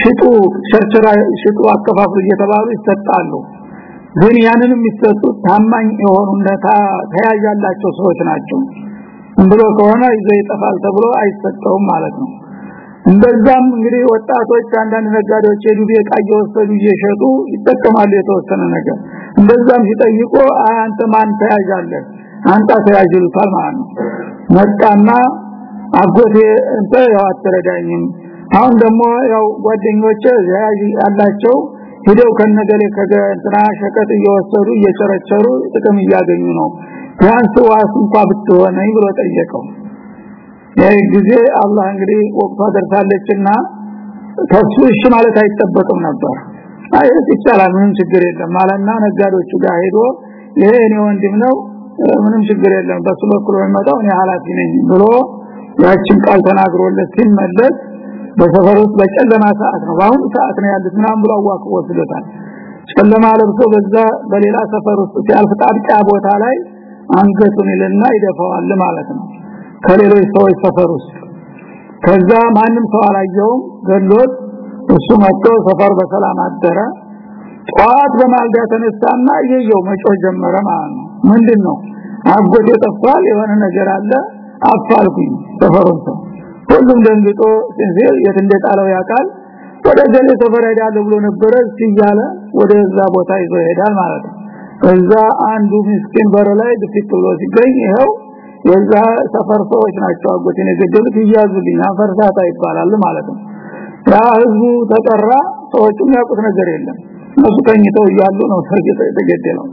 ሽጡ ቸርችራ ሽጡ አከፋፍሉ እየተባሉ ይሰጣሉ ግን ያንንም የሚሰጡት ታማኝ የሆኑ ተያያዥ ያላቸው ሰዎች ናቸው። ብሎ ከሆነ ይዞ ይጠፋል ተብሎ አይሰጠውም ማለት ነው። እንደዛም እንግዲህ ወጣቶች አንዳንድ ነጋዴዎች የዱቤ ዕቃ እየወሰዱ እየሸጡ ይጠቀማሉ የተወሰነ ነገር። እንደዛም ሲጠይቁ አንተ ማን ተያዣለህ አንተ ተያዥልታል ማለት ነው። መጣና አጎቴ እንተ ያው አትረዳኝም። አሁን ደግሞ ያው ጓደኞቼ ያላቸው ሄደው ከነገሌ ከገንትና ሸቀጥ እየወሰዱ እየቸረቸሩ ጥቅም እያገኙ ነው። ቢያንስ ዋስ እንኳን ብትሆነኝ ብሎ ጠየቀው። ይህ ጊዜ አላህ እንግዲህ ወቅቷ ደርሳለችና ከሱ እሺ ማለት አይጠበቅም ነበር። አይ ይቻላል ምንም ችግር የለም ማለትና ነጋዴዎቹ ጋር ሄዶ ይሄ እኔ ወንድም ነው ምንም ችግር የለም በሱ በኩል የሚመጣው እኔ ኃላፊ ነኝ ብሎ ያችን ቃል ተናግሮለት ሲመለስ በሰፈር ውስጥ በጨለማ ሰዓት ነው። በአሁኑ ሰዓት ነው ያሉት። ምናምን ብሎ አዋክቦ ወስዶታል። ጨለማ ለብሶ በዛ በሌላ ሰፈር ውስጥ ሲያልፍ ጣብቂያ ቦታ ላይ አንገቱን ይልና ይደፋዋል ማለት ነው። ከሌሎች ሰዎች ሰፈር ውስጥ ከዛ ማንም ሰው አላየውም። ገሎት እሱ መጥቶ ሰፈር በሰላም አደረ። ጧት በማልዳ ተነሳና እየየው መጮህ ጀመረ ማለት ነው። ምንድነው? አጎቴ ጠፋል የሆነ ነገር አለ አፋልኩኝ ሰፈሩን ሰው ሁሉም ደንግጦ ሲል የት እንደጣለው ያውቃል። ወደ ገሌ ሰፈር ሄዳለሁ ብሎ ነበረ ሲያለ ወደዛ ቦታ ይዞ ይሄዳል ማለት ነው። እዛ አንዱ ምስኪን በር ላይ ድፊት ብሎ ሲገኝ ይሄው የዛ ሰፈር ሰዎች ናቸው አጎቴን የገደሉት ይያዙልኝ አፈርሳታ ይባላል ማለት ነው። ያ ህዝቡ ተጠራ ሰዎቹም ያውቁት ነገር የለም። እነሱ ተኝተው እያሉ ነው ሰው የተገደለው።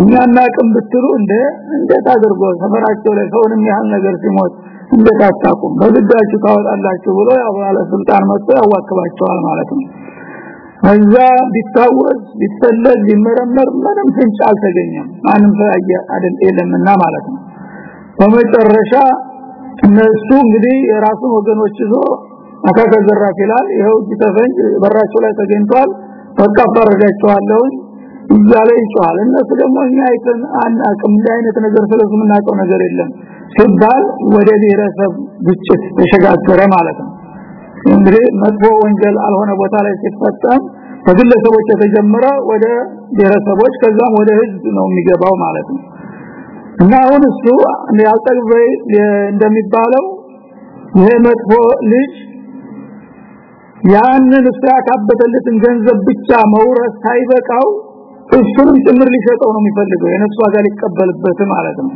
እኛና ቅም ብትሉ እንደ እንዴት አድርጎ ሰፈራቸው ላይ ሰውንም ያህል ነገር ሲሞት እንዴት አታቁም በግዳችሁ ታወጣላችሁ ብሎ ያባለ ስልጣን መጥቶ ያዋክባቸዋል ማለት ነው። እዛ ቢታወስ ቢፈለግ ቢመረመር ምንም ፍንጭ አልተገኘም። ማንም ሰው አይደል የለምና ማለት ነው። በመጨረሻ እነሱ እንግዲህ የራሱን ወገኖች ይዞ አካከ ዘራፍ ይላል። ይኸው ቢተፈንጅ በራቸው ላይ ተገኝቷል። በቃ ፈረጃቸዋለሁ እያለ ይጮሃል። እነሱ ደግሞ እኛ አይተን አናቅም። አይነት ነገር ስለሱ የምናውቀው ነገር የለም ሲባል ወደ ብሔረሰብ ግጭት ተሸጋገረ ማለት ነው። እንግዲህ መጥፎ ወንጀል አልሆነ ቦታ ላይ ሲፈጸም በግለሰቦች የተጀመረ ወደ ብሔረሰቦች ከዛም ወደ ህዝብ ነው የሚገባው ማለት ነው። እና አሁን እሱ ያልጠግበይ እንደሚባለው ይሄ መጥፎ ልጅ ያንን እሱ ያካበተለትን ገንዘብ ብቻ መውረስ ሳይበቃው እሱንም ጭምር ሊሸጠው ነው የሚፈልገው። የነፍሱ ዋጋ ሊቀበልበት ማለት ነው።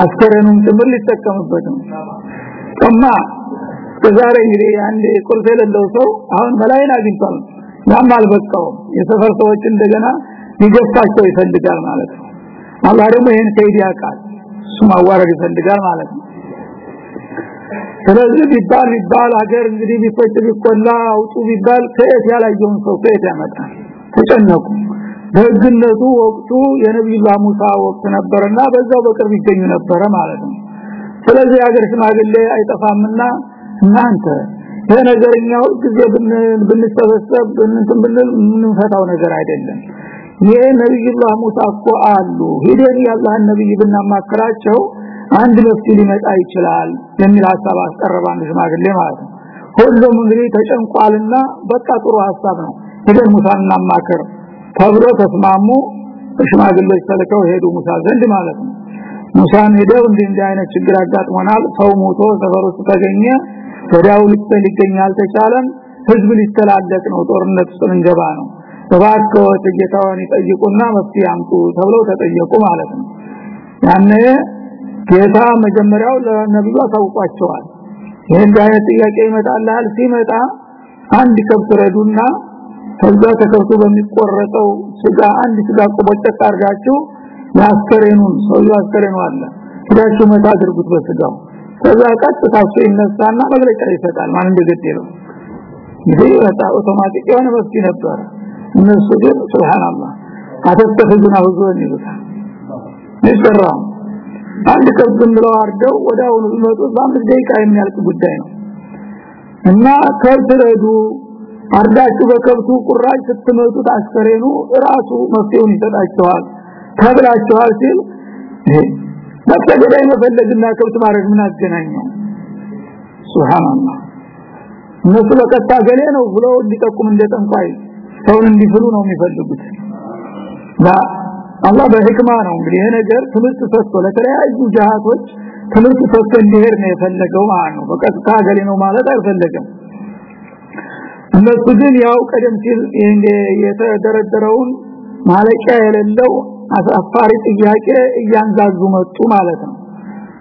አስከረኑም ጭምር ሊጠቀምበት ነው። ከማ ከዛሬ እንግዲህ አንድ ቁርስ የሌለው ሰው አሁን መላይን አግኝቷል። ያም አልበቃውም። የሰፈር ሰዎች እንደገና ሊገፋቸው ይፈልጋል ማለት ነው። አላህ ደግሞ ይሄን ከይድ ያውቃል። እሱ ማዋረድ ይፈልጋል ማለት ነው። ስለዚህ ቢባል ቢባል ሀገር እንግዲህ ቢፈጭ ቢቆላ አውጡ ቢባል ከየት ያላየውን ሰው ከየት ያመጣል? ተጨነቁ ደግነቱ ወቅቱ የነብዩላህ ሙሳ ወቅት ነበርና በዛው በቅርብ ይገኙ ነበረ ማለት ነው። ስለዚህ ሀገር ሽማግሌ አይጠፋምና እናንተ ይሄ ነገርኛው ጊዜ ብንሰበሰብ ብንትን ብንል የምንፈታው ነገር አይደለም። ይሄ ነብዩላህ ሙሳ እኮ አሉ። ሄደን ያላህን ነብይ ብናማክራቸው አንድ መፍትሄ ሊመጣ ይችላል የሚል ሐሳብ አስቀረበ አንድ ሽማግሌ ማለት ነው። ሁሉም እንግዲህ ተጨንቋልና በቃ ጥሩ ሐሳብ ነው። ሄደን ሙሳን እናማክር ተብሎ ተስማሙ። ሽማግሌዎች ተልከው ሄዱ ሙሳ ዘንድ ማለት ነው። ሙሳን ሄደው እንዲህ እንዲህ አይነት ችግር አጋጥሞናል። ሰው ሞቶ ሰፈር ውስጥ ተገኘ። ወዲያው ሊገኝ አልተቻለም። ህዝብ ሊተላለቅ ነው። ጦርነት ውስጥ እንገባ ነው። ተባከወት ጌታውን ይጠይቁና መፍትሄ አምጡ ተብለው ተጠየቁ ማለት ነው። ያኔ ጌታ መጀመሪያው ለነብዩ አሳውቋቸዋል። ይሄን አይነት ጥያቄ ይመጣልሃል? ሲመጣ አንድ ከብት ረዱና ከዛ ተከብቶ በሚቆረጠው ስጋ አንድ ስጋ ቆበጨቅ አርጋችሁ ያስከሬኑን ሰውየው አስከሬኑ አለ። ሄዳችሁ መታ አድርጉት በስጋው። ከዛ ቀጥታ እሱ ይነሳና መግለጫ ይሰጣል። ማን እንደገደለው? ይሄ ወጣ አውቶማቲክ የሆነ መፍትሄ ነበር። እነሱ ግን ሱብሃንአላህ አተስተፈዙና ሁዙን ይሉታል። ይሰራው አንድ ከብትን ብለው አርደው ወዳውኑ ቢመጡ በአምስት ደቂቃ የሚያልቅ ጉዳይ ነው። እና ከብት ረዱ አርዳችሁ በከብቱ ቁራጭ ስትመጡት አስከሬኑ ራሱ መፍትሄውን ይሰጣቸዋል ተብላችኋል ሲል ነፍሰ ገዳይ መፈለግና ከብት ማረድ ምን አገናኘው? ሱብሃንአላህ። እነሱ በቀጥታ ገሌ ነው ብሎ እንዲጠቁም እንደጠንቋይ ሰውን እንዲፍሉ ነው የሚፈልጉት። አላህ በህክማ ነው እንግዲህ ይሄ ነገር ትምህርት ሰጥቶ ለተለያዩ ጃሃቶች ትምህርት ሰጥቶ እንዲሄድ ነው የፈለገው ማለት ነው። በቀጥታ ገሌ ነው ማለት አይፈልግም እነሱ ግን ያው ቀደም ሲል የተደረደረውን ማለቂያ የሌለው አሳፋሪ ጥያቄ እያንዛዙ መጡ ማለት ነው።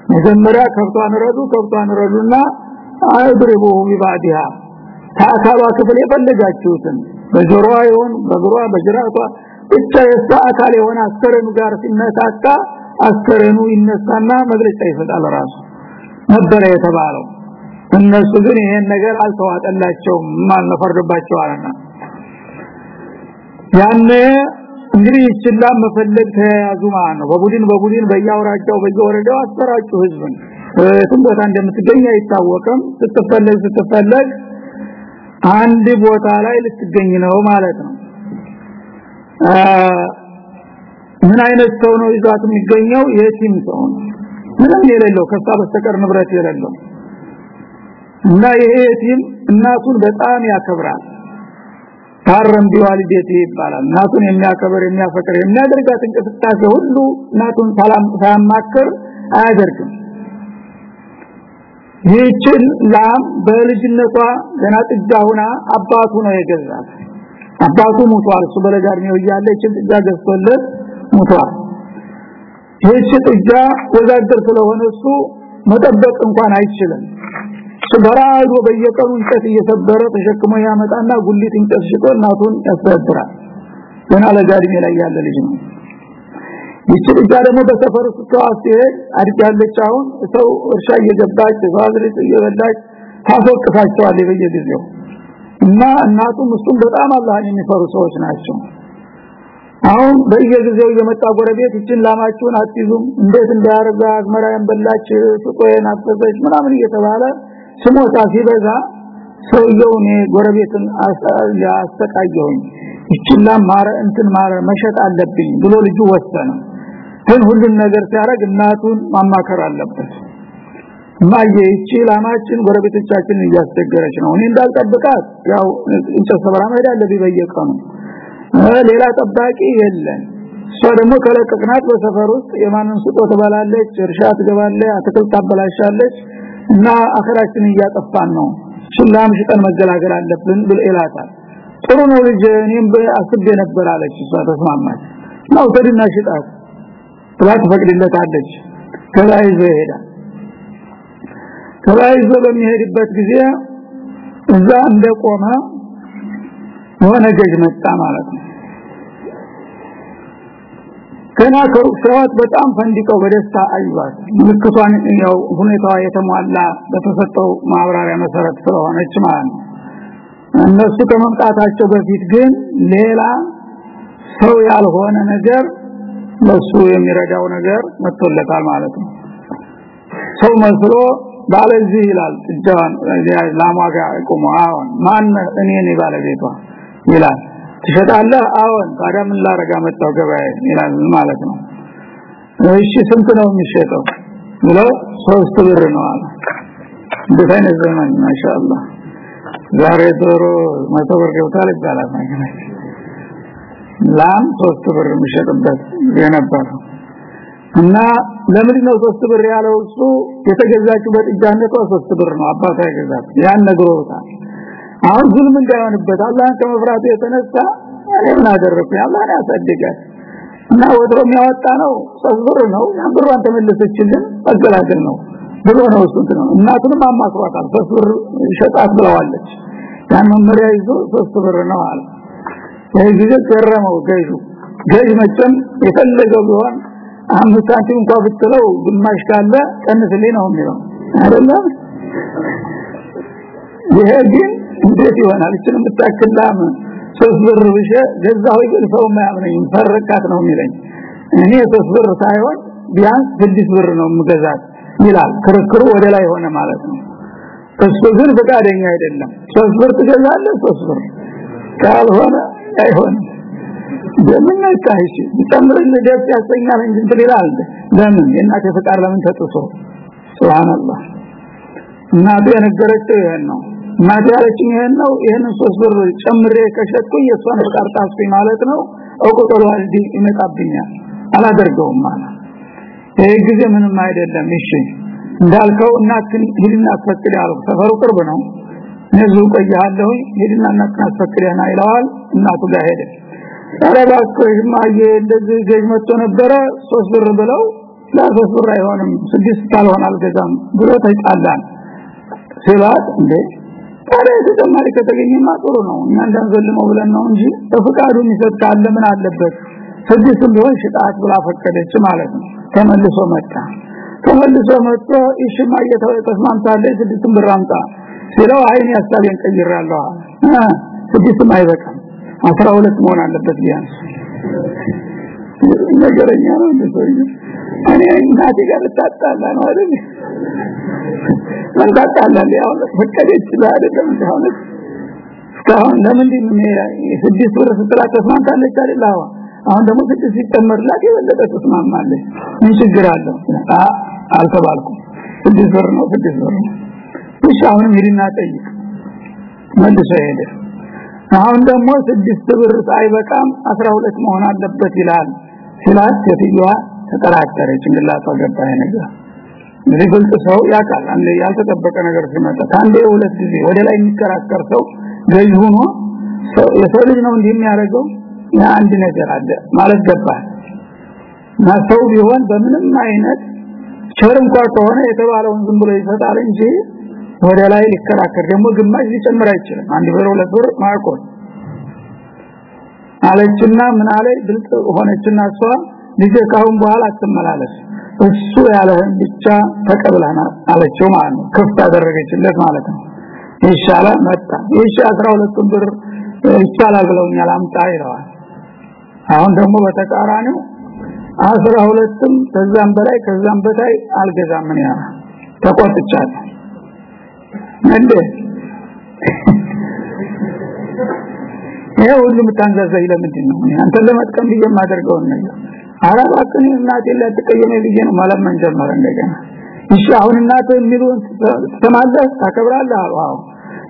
መጀመሪያ ከብቷን ረዱ ከብቷን ረዱና አይድርቡ ቢባዲያ ታካባ ክፍል የፈለጋችሁትን በጆሮዋ ይሁን በግሯ በጅራቷ ብቻ የሷ አካል የሆነ አስከሬኑ ጋር ሲነካካ አስከሬኑ ይነሳና መግለጫ ይሰጣል ራሱ። ነበረ የተባለው እነሱ ግን ይሄን ነገር አልተዋጠላቸውም ማን ፈርዶባቸዋልና ያኔ እንግዲህ ይችላ መፈለግ ተያዙ ማለት ነው። በቡድን በቡድን በያውራጃው በየወረዳው አሰራጩ ህዝብን። የትም ቦታ እንደምትገኝ አይታወቅም። ስትፈለግ ስትፈለግ አንድ ቦታ ላይ ልትገኝ ነው ማለት ነው። ምን አይነት ሰው ነው ይዟት የሚገኘው? የቲም ሰው ነው። ምንም የሌለው ከሷ በስተቀር ንብረት የሌለው እና ይሄ የቲም እናቱን በጣም ያከብራል። ታረም ቢዋልዴት ይባላል። እናቱን የሚያከብር የሚያፈቅር የሚያደርጋት እንቅስቃሴ ሁሉ እናቱን ሰላም ሳያማክር አያደርግም። ይህችን ላም በልጅነቷ ገና ጥጃ ሆና አባቱ ነው የገዛት። አባቱ ሙቷል። እሱ በለጋድሜው እያለ ይችን ጥጃ ገዝቶለት ሙቷል። ይህች ጥጃ ወዛደር ስለሆነ እሱ መጠበቅ እንኳን አይችልም በራዶ በየቀኑ እንጨት እየሰበረ ተሸክሞ ያመጣና ጉሊት እንጨት ሽጦ እናቱን ያስተዳድራል። ገና ለጋድሜ ላይ ያለ ልጅ ነው። ይቺ ልጅ ደግሞ በሰፈር ውስጥ ተዋሲሄድ አድግ ያለች አሁን ሰው እርሻ እየገባች ዛዝሪት እየበላች ታስወቅሳቸዋል በየጊዜው። እና እናቱም እሱም በጣም አላህን የሚፈሩ ሰዎች ናቸው። አሁን በየጊዜው እየመጣ ጎረቤት ይችን ላማችሁን አትይዙም እንዴት እንዳያረጋ አዝመራ ያንበላች ስቆየን አፈዘች ምናምን እየተባለ ስሞታ ሲበዛ ሰውየው እኔ ጎረቤትን አስተቃየሁኝ ይችላ ማረ እንትን ማረ መሸጥ አለብኝ ብሎ ልጁ ወሰነ። ግን ሁሉን ነገር ሲያረግ እናቱን ማማከር አለበት። ማየ ይቺ ላማችን ጎረቤቶቻችን እያስቸገረች ነው። እኔ እንዳልጠብቃት ያው እንጨት ሰበራ መሄድ አለብኝ በየቀኑ። ሌላ ጠባቂ የለን እሷ ደግሞ ከለቀቅናት በሰፈር ውስጥ የማንን ስጦ ትበላለች እርሻ ትገባለች አትክልት ታበላሻለች እና አखराችን እያጠፋን ነው። ሱላም ሽጠን መገላገል አለብን ብል ኢላታል ጥሩ ነው ልጅ እኔም አስቤ ነበር አለች እሷ ተስማማች። ነው ተድና ሽጣት። ብላ ትፈቅድለታለች ተላይዞ ይሄዳል። ተላይዞ በሚሄድበት ጊዜ እዛ እንደቆመ የሆነ ገዥ መጣ ማለት ነው ገና ከሩቅ ሲያዩት በጣም ፈንድቀው በደስታ አዩዋት። ምልክቷን ያው ሁኔታዋ የተሟላ በተሰጠው ማብራሪያ መሰረት ስለሆነች ማለት ነው። እነሱ ከመምጣታቸው በፊት ግን ሌላ ሰው ያልሆነ ነገር ለሱ የሚረዳው ነገር መጥቶለታል ማለት ነው። ሰው መስሎ ባለዚህ ይላል ጥጃዋን ላሟጋ ቆሞ አሁን ማን እኔ ባለቤቷ? ይላል ትሸጣለህ? አዎን ታዲያ ምን ላረጋ መጣው ገበያ ይላል ማለት ነው። እሺ ስንት ነው የሚሸጠው? ብሎ ሶስት ብር ነው አለ። አይነት ዘመን? ማሻአላህ። ዛሬ ዶሮ መቶ ብር ገብቷል ይባላል። ላም ሶስት ብር የሚሸጥበት የነበረው እና ለምንድን ነው ሶስት ብር ያለው? እሱ የተገዛችው በጥጃነቷ ሶስት ብር ነው። አባቷ የገዛት ያን ነግሮታል አሁን ዙልም እንዳይሆንበት አላህን ከመፍራቱ የተነሳ ምን አደረኩ አላህን ያሳድጋል እና ወድሮ የሚያወጣ ነው ሶስት ብር ነው። ያን ብሯን ተመለሰችልን መገላገል ነው ብሎ ነው እሱ ነው። እናቱንም አማክሯታል ሶስት ብር ሸጣት ብለዋለች። ያን መመሪያ ይዞ ሶስት ብር ነው አለ። ይህ ጊዜ ገረመው ገዥ ገዥ መቼም የፈለገው ቢሆን አምስት ሳንቲም እንኳን ብትለው ግማሽ ካለ ቀንስልኝ ነው የሚለው። አይደለም ይሄ ግን እንዴት ይሆናል? እችን የምታክላም ሶስት ብር ብሸ ገዛው ይብል ሰው ማያምነኝ ፈረካት ነው የሚለኝ። እኔ ሶስት ብር ሳይሆን ቢያንስ ስድስት ብር ነው የምገዛት ይላል። ክርክሩ ወደ ላይ ሆነ ማለት ነው። እሱ ግን ፈቃደኛ አይደለም። ሶስት ብር ትገዛለህ? ሶስት ብር። ካልሆነ አይሆንም። ለምን አይታይሽ ጨምርልህ ደስ ያሰኛል እንጂ ይላል። ለምን? የእናቴ ፈቃድ ለምን ተጥሶ? ሱብሃንአላህ። እናቴ የነገረችው ይሄን ነው ያለችኝ ይሄን ነው። ይሄንን ሶስት ብር ጨምሬ ከሸጥኩኝ የሷን ፈቃድ ጣስኩኝ ማለት ነው። እቁጥሩ አልዲ ይመጣብኛል። አላደርገውም ማለት ይሄ ጊዜ ምንም አይደለም። እሺ እንዳልከው እናትን ሂድና አስፈቅድ ያለው ሰፈሩ ቅርብ ነው። ነዙ ቆያለሁ ሂድና እናትን አስፈቅደና ይለዋል። እናቱ ጋር ሄደ። አረባከሽ ማየ እንደዚህ ገዥ መጥቶ ነበረ። ሶስት ብር ብለው ለሶስት ብር አይሆንም ስድስት ካልሆነ አልገዛም ብሎ ተጣላን። ሲላት እንዴ ታዲያ ተጨማሪ ከተገኘማ ጥሩ ነው። እኛ እንዳንዘልመው ብለን ነው እንጂ በፍቃዱ የሚሰጥ ምን አለበት? ስድስትም ቢሆን ሽጣት ብላ ፈቀደች ማለት ነው። ተመልሶ መጣ። ተመልሶ መጥቶ እሺማ እየተወ ተስማምታለች። ስድስትም ብር አምጣ ሲለው አይን ያሳሌን ቀይራለሁ ስድስትም አይበቃም። አስራ ሁለት መሆን አለበት ቢያንስ። ነገረኛ ነው እንደሰውዬ እኔ እናቴ ጋር ልታጣላ ነው አይደል ታጣላለ ያው ፈቀደች አይደለም እንደሆነ። እስካሁን ለምንድን ነው ስድስት ብር ስትላት ተስማምታለች አይደል? አሁን ደግሞ ስድስት ሲጨመርላት የበለጠ ተስማማለች። ምን ችግር አለው? አልተባልኩም። ስድስት ብር ነው ስድስት ብር ነው። እሺ ጠይቅ። መልሶ ሄደ አሁን ደግሞ ስድስት ብር ሳይበቃም 12 መሆን አለበት ይላል። ሲላት ሴትዮዋ ተጠራጠረ ጭንቅላቷ ገባ ነገር እንግዲህ ግልጽ ሰው ያውቃል። አንዴ ያልተጠበቀ ነገር ሲመጣ ታንዴ ሁለት ጊዜ ወደ ላይ የሚከራከር ሰው ገዥ ሆኖ የሰው ልጅ ነው እንዲህ የሚያደርገው? አንድ ነገር አለ። ማለት ገባል እና ሰው ቢሆን በምንም አይነት ቸር እንኳን ከሆነ የተባለውን ዝም ብሎ ይሰጣል እንጂ ወደ ላይ ሊከራከር ደግሞ ግማሽ ሊጨምር አይችልም። አንድ ብር ሁለት ብር ማቆም አለችና ምን አለ ብልጥ ሆነችና እሷ ልጅ ካሁን በኋላ አትመላለስ እሱ ያለህን ብቻ ተቀብለና አለችው ማለት ነው። ክፍት አደረገችለት ማለት ነው። ይሻላል መጣ። ይሻ 12 ብር ይቻላል ብለውኛል አምጣ ይለዋል። አሁን ደግሞ በተቃራኒው 12ም ከዛም በላይ ከዛም በታይ አልገዛም ምን ያ ተቆጥቻለሁ። እንዴ? ይሄ ሁሉ ምታንዛዛይ ለምንድን ነው? አንተ ለመጥቀም ብዬ የማደርገው ነገር አላባክን እናቴ ለተቀየመ ብዬ ነው ማለመን ጀመረ እንደገና። እሺ አሁን እናቴ የሚሉን ትሰማለህ? ታከብራለህ? አዎ።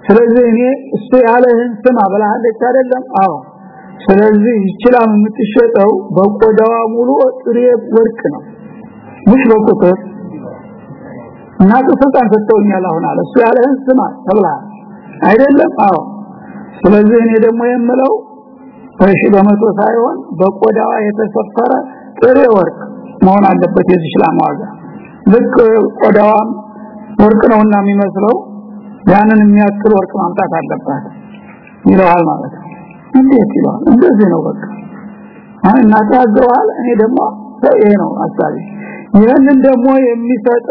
ስለዚህ እኔ እሱ ያለህን ስማ ብለሃለች አይደለም? አዎ። ስለዚህ ይችላል የምትሸጠው በቆዳዋ ሙሉ ጥሬ ወርቅ ነው። ምሽ በቁጥር እናቱ ስልጣን ሰጥተውኛል አሁን አለ። እሱ ያለህን ስማ ተብላ። አይደለም? አዎ። ስለዚህ እኔ ደግሞ የምለው እሺ በመቶ ሳይሆን በቆዳዋ የተሰፈረ ጥሬ ወርቅ መሆን አለበት የዚህ ዋጋ። ልክ ቆዳዋም ወርቅ ነውና የሚመስለው ያንን የሚያክል ወርቅ ማምጣት አለባት ይለዋል ማለት ነው። እንዴት ይለዋል? እንደዚህ ነው በቃ። አሁን እናታገዋል እኔ ደግሞ ይሄ ነው አሳቢ ይህንን ደግሞ የሚሰጥ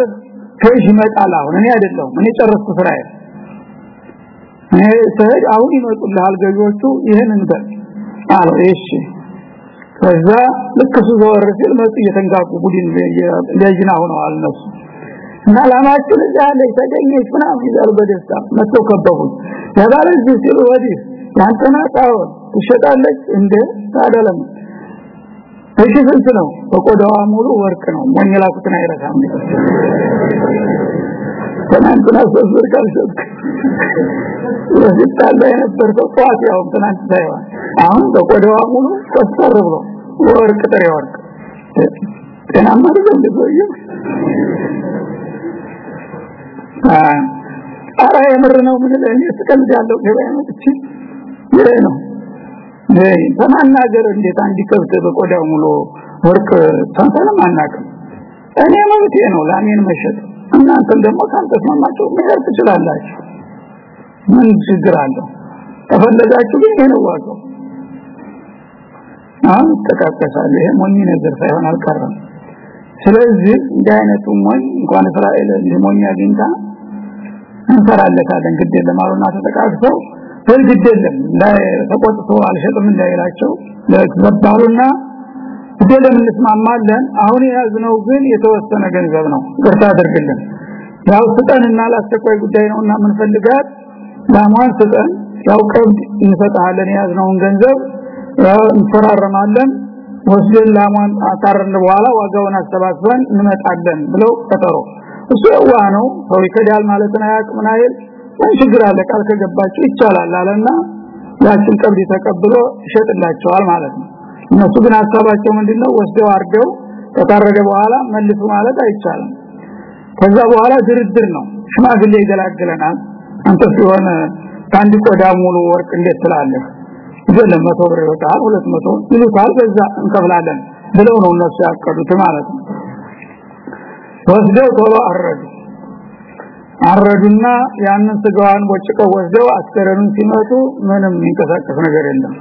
ከሽ ይመጣል አሁን። እኔ አይደለሁም እኔ ጨረስኩ ስራዬ እኔ ሰህድ አሁን ይመጡልሃል ገዢዎቹ ይህንን በል አለ እሺ። ከዛ እሱ ዘወር ሲል መጡ እየተንጋጉ ቡድን ለጅና ሆነዋል እነሱ። እና ላማችን እዛ ላይ ተገኘች ምናምን ይዛሉ በደስታ መጥተው ከበቡኝ ያባለች ሲሉ ወዲህ ያንተና ጣውን ትሸጣለች እንደ ታደለም እሺ ስንት ነው? በቆዳዋ ሙሉ ወርቅ ነው። ሞኝ ላኩትን አይረሳም ትናንትና ሶስት ካልሸጥክ ወስጣለ የነበር ጠዋት ያው ትናንት ሳይሆን አሁን በቆዳዋ ሙሉ ቆስተር ብሎ ወርቅ ጥሬ ወርቅ። ጤናማ አይደለም ሰውዬው አረ የምር ነው ምን ለኔ ስቀልዳለሁ ገበያ መጥቼ ይሄ ነው። ተማናገር እንዴት አንድ ከብት በቆዳው ሙሉ ወርቅ ተንተለም አናውቅም እኔ መብቴ ነው። ላሜን መሸጥ እናንተም ደግሞ ካልተስማማችሁ መሄድ ትችላላችሁ። ምን ችግር አለው? ከፈለጋችሁ ግን ይሄን ዋጋው አሁን ተካከሳለ ይሄ ሞኝ ነገር ሳይሆን አልቀረም። ስለዚህ እንዲህ አይነቱ ሞኝ እንኳን እስራኤል ሞኝ አግኝታ እንሰራለታለን። ግድ የለም አሉና ተጠቃቅሰው ግድ የለም ተቆጥቶ አልሸጥም እንዳይላቸው ለተባሉና የለም እንስማማለን። አሁን የያዝነው ግን የተወሰነ ገንዘብ ነው። ቅርታ አድርግልን። ያው ስጠንና ላስቸኳይ ጉዳይ ነውና ምን ፈልጋት ላሟን ስጠን። ያው ቀብድ እንሰጣለን የያዝነውን ገንዘብ። እንፈራረማለን። ወስደን ላሟን አጣርን በኋላ ዋጋውን አሰባስበን እንመጣለን ብለው ቀጠሮ። እሱ የዋ ነው። ሰው ይከዳል ማለት ነው። ያቅምን አይል? ምን ችግር አለ? ቃል ከገባችሁ ይቻላል አለና ያችን ቀብድ ተቀብሎ ይሸጥላቸዋል ማለት ነው እነሱ ግን ሀሳባቸው ምንድነው? ወስደው አርደው ከታረደ በኋላ መልሱ ማለት አይቻልም። ከዛ በኋላ ድርድር ነው። ሽማግሌ ይገላግለናል። አንተ ሲሆን አንድ ቆዳ ሙሉ ወርቅ እንዴት ትላለህ? ይደለም መቶ ብር ይወጣል 200 ይሉታል በዛ እንከፍላለን ብለው ነው እነሱ ያቀዱት ማለት ነው። ወስደው ቶሎ አረዱ። አረዱና ያንን ስጋዋን ወጭቀው ወስደው አስከረኑን ሲመጡ ምንም የሚንቀሳቀስ ነገር የለም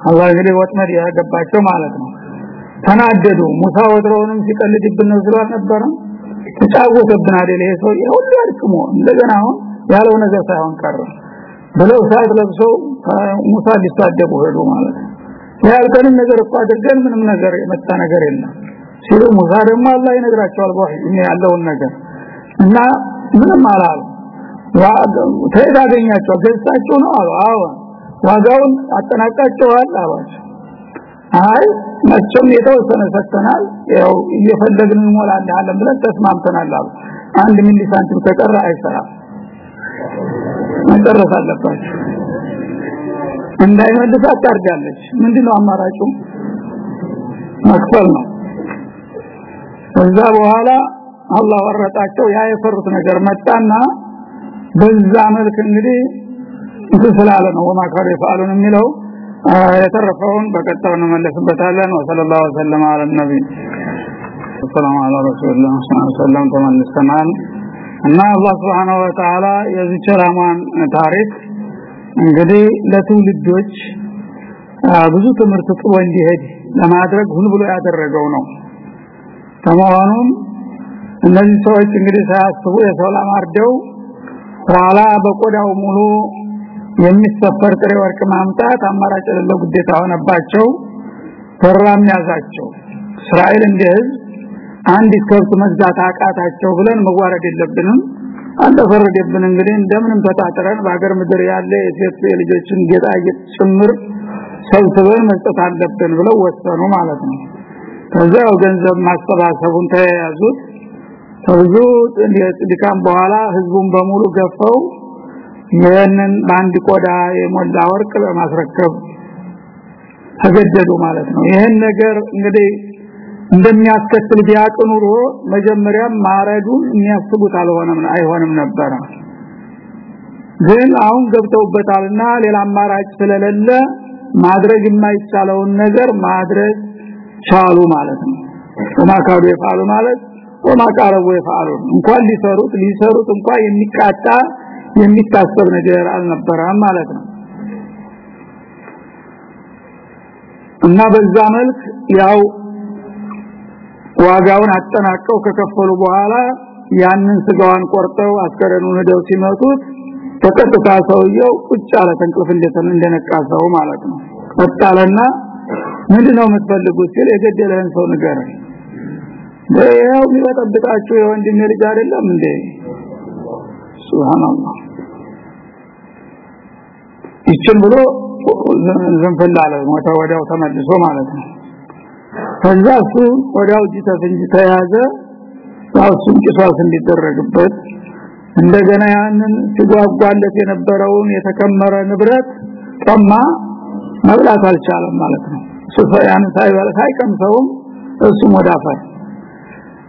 አላህ እንግዲህ ወጥመድ ያገባቸው ማለት ነው። ተናደዱ። ሙሳ ወትሮውንም ሲቀልድብን ነው ስለ አልነበረም ተጫወተብን አይደል? ይሄ ሰው ሁሉ ያልክሞ እንደገና አሁን ያለው ነገር ሳይሆን ቀረ ብለው ሰዓት ለብሰው ሙሳ ሊሳደቡ ሄዱ ማለት ነው። ያልከንን ነገር እኮ አድርገን ምንም ነገር የመጣ ነገር የለም ሲሉ ሙሳ ደግሞ አላህ ይነግራቸዋል። ወህይ ያለውን ነገር እና ምንም አላሉ። ተይት አገኛቸው ገዝታቸው ነው አሉ። አዎ ዋጋውን አጠናቃቸዋል አሏቸው። አይ መቼም የተወሰነ ሰጥተናል ያው እየፈለግን እንሞላለን ብለን ተስማምተናል አሉ። አንድ ሚሊ ሳንቲም ከቀረ አይሰራም። መጨረስ አለባቸው እንዳይመልስ አታርጋለች ምንድነው አማራጩ? መክፈል ነው። ከዛ በኋላ አላህ ወረጣቸው። ያ የፈሩት ነገር መጣና በዛ መልክ እንግዲህ ስላለ ነው ወማካሪ ፈአሉን የሚለው። የተረፈውን በቀጣው እንመለስበታለን። ወሰለላሁ ዐለይሂ ዐለ ነብይ። ሰላም አለ ረሱላህ ሰለላሁ ተመልሰናል። እና አላህ Subhanahu Wa Ta'ala የዚህ ራማን ታሪክ እንግዲህ ለትውልዶች ብዙ ትምህርት ጥሎ እንዲሄድ ለማድረግ ሁሉ ብሎ ያደረገው ነው። ከመሆኑም እነዚህ ሰዎች እንግዲህ ሳያስቡ የሰላም አርደው ኋላ በቆዳው ሙሉ የሚሰፈር ጥሬ ወርቅ ማምጣት አማራጭ የሌለው ግዴታ ሆነባቸው። ተራም ያዛቸው። እስራኤል እንደ ህዝብ አንድ ከብት መግዛት አቃታቸው ብለን መዋረድ የለብንም። አንተፈረደብን እንግዲህ እንደምንም ተጣጥረን በአገር ምድር ያለ የሴት ልጆችን ጌጣጌጥ ጭምር ሰብስበን መስጠት አለብን ብለው ወሰኑ ማለት ነው። ከዛው ገንዘብ ማሰባሰቡን ተያያዙት። ከብዙ ድካም በኋላ ህዝቡን በሙሉ ገፈው ይህንን በአንድ ቆዳ የሞላ ወርቅ በማስረከብ ተገደዱ ማለት ነው። ይህን ነገር እንግዲህ እንደሚያስከትል ቢያቅ ኑሮ መጀመሪያም ማረዱን የሚያስቡት አልሆነም አይሆንም ነበረ። ግን አሁን ገብተውበታልና ሌላ አማራጭ ስለሌለ ማድረግ የማይቻለውን ነገር ማድረግ ቻሉ ማለት ነው። ወማካሩ ይፋሉ ማለት ወማቃረቡ ይፋሉ እንኳን ሊሰሩት ሊሰሩት እንኳን የሚቃጣ የሚታሰብ ነገር አልነበረም ማለት ነው። እና በዛ መልክ ያው ዋጋውን አጠናቀው ከከፈሉ በኋላ ያንን ስጋዋን ቆርጠው አስከረኑን ሄደው ሲመጡት በቀጥታ ሰውየው ቁጭ አለ ተንቅልፍ እንደነቃ ሰው ማለት ነው። ቀጣለና ምንድነው የምትፈልጉት? ሲል የገደለህን ሰው ንገረኝ. ያው የሚበጠብጣችሁ የወንድሜ ልጅ አይደለም እንዴ ሱብሃንአላህ ይችን ብሎ ዘንፈል አለ ሞተ ወዲያው ተመልሶ ማለት ነው ከዛ እሱ ወዲያው ተያዘ ያው እሱም እንዲደረግበት እንደገና ያንን ሲጓጓለት የነበረውን የተከመረ ንብረት ጠማ መብላት አልቻለም ማለት ነው ሱፈያን ሳይበላ ሳይቀምሰውም እሱም ወዳፈር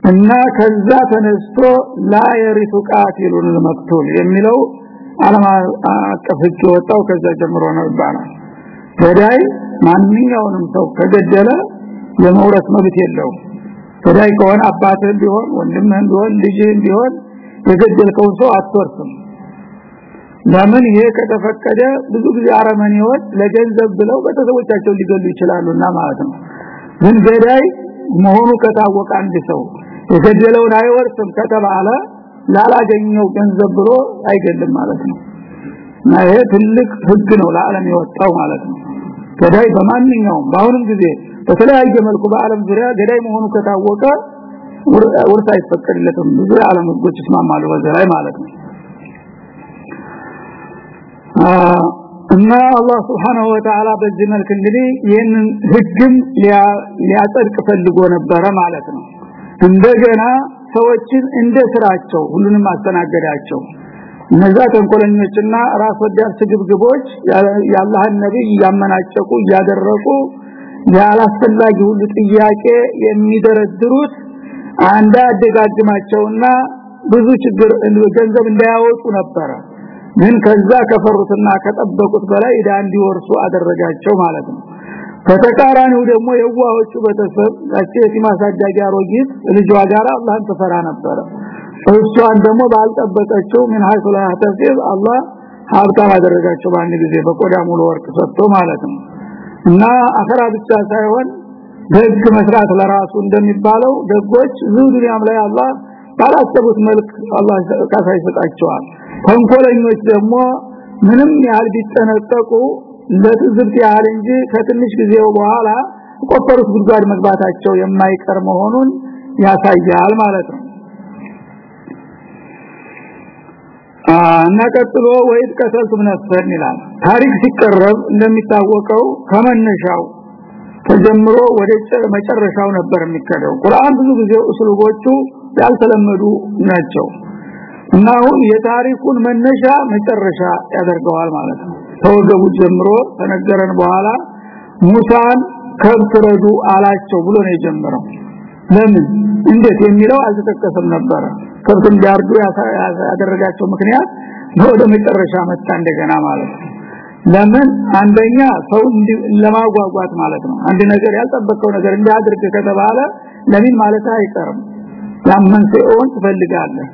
እና ከዛ ተነስቶ ላ የሪቱ ቃቲሉን መቅቱል የሚለው ዓለም አቀፍ ህግ የወጣው ከዛ ጀምሮ ነው ገዳይ ማንኛውንም ሰው ከገደለ የመውረስ መብት የለውም። ገዳይ ከሆነ አባትህ ቢሆን ወንድምህም ቢሆን ልጅህም ቢሆን የገደልከው ሰው አትወርስም። ለምን? ይሄ ከተፈቀደ ብዙ ጊዜ አረመኔዎች ለገንዘብ ብለው ቤተሰቦቻቸው ሊገሉ ይችላሉና ማለት ነው። ግን ገዳይ መሆኑ ከታወቀ አንድ ሰው የገደለውን አይወርስም ከተባለ ላላገኘው ገንዘብ ብሎ አይገልም ማለት ነው። እና ይሄ ትልቅ ህግ ነው ለዓለም የወጣው ማለት ነው። ገዳይ በማንኛውም በአሁንም ጊዜ በተለያየ መልኩ በአለም ዙሪያ ገዳይ መሆኑ ከታወቀ ውርስ አይፈቀድለትም። ብዙ የዓለም ህጎች ይስማማሉ በዚህ ላይ ማለት ነው። እና አላህ Subhanahu Wa Ta'ala በዚህ መልክ እንግዲህ ይህንን ህግም ሊያጸድቅ ፈልጎ ነበረ ማለት ነው እንደገና ሰዎችን እንደ ስራቸው ሁሉንም አስተናገዳቸው እነዛ ተንኮለኞችና ራስ ወዳድ ስግብግቦች የአላህን ነብይ ያመናጨቁ እያደረቁ ያላስፈላጊ ሁሉ ጥያቄ የሚደረድሩት አንዳ አደጋግማቸውና ብዙ ችግር ገንዘብ እንዳያወጡ ነበረ። ግን ከዛ ከፈሩትና ከጠበቁት በላይ እዳ እንዲወርሱ አደረጋቸው ማለት ነው በተቃራኒው ደግሞ የዋሆቹ ቤተሰብ አስተያየት ማሳዳጊ አሮጊት ልጇ ጋር አላህን ተፈራ ነበረ። እሷን ደግሞ ባልጠበቀችው ምን ሀይቱ ላይ ተፈል አላህ ሀብታም አደረጋቸው በአንድ ጊዜ በቆዳ ሙሉ ወርቅ ሰጥቶ ማለት ነው። እና አኸራ ብቻ ሳይሆን ደግ መስራት ለራሱ እንደሚባለው ደጎች ብዙ ዱንያም ላይ አላህ ባላሰቡት መልክ አላህ ካሳ ይሰጣቸዋል። ተንኮለኞች ደግሞ ምንም ያህል ቢጠነቀቁ ለትዝብት ያህል እንጂ ከትንሽ ጊዜው በኋላ ቆፈሩት ጉድጓድ መግባታቸው የማይቀር መሆኑን ያሳያል ማለት ነው። እና ቀጥሎ ወይድ ቀተልቱም ነፍሰን ይላል። ታሪክ ሲቀረብ እንደሚታወቀው ከመነሻው ተጀምሮ ወደ መጨረሻው ነበር የሚከደው። ቁርአን ብዙ ጊዜ ኡስሉቦቹ ያልተለመዱ ናቸው። እና አሁን የታሪኩን መነሻ መጨረሻ ያደርገዋል ማለት ነው ተወገቡ ጀምሮ ተነገረን በኋላ ሙሳን ከብት ረዱ አላቸው ብሎ ነው የጀመረው። ለምን? እንዴት የሚለው አልተጠቀሰም ነበር ከብት እንዲያርዱ ያደረጋቸው ምክንያት ወደ መጨረሻ መጣ እንደገና ማለት ነው። ለምን? አንደኛ ሰው ለማጓጓት ማለት ነው። አንድ ነገር ያልጠበቀው ነገር እንዲያድርግ ከተባለ ለምን ማለት አይቀርም። ያመን ሲሆን ትፈልጋለህ።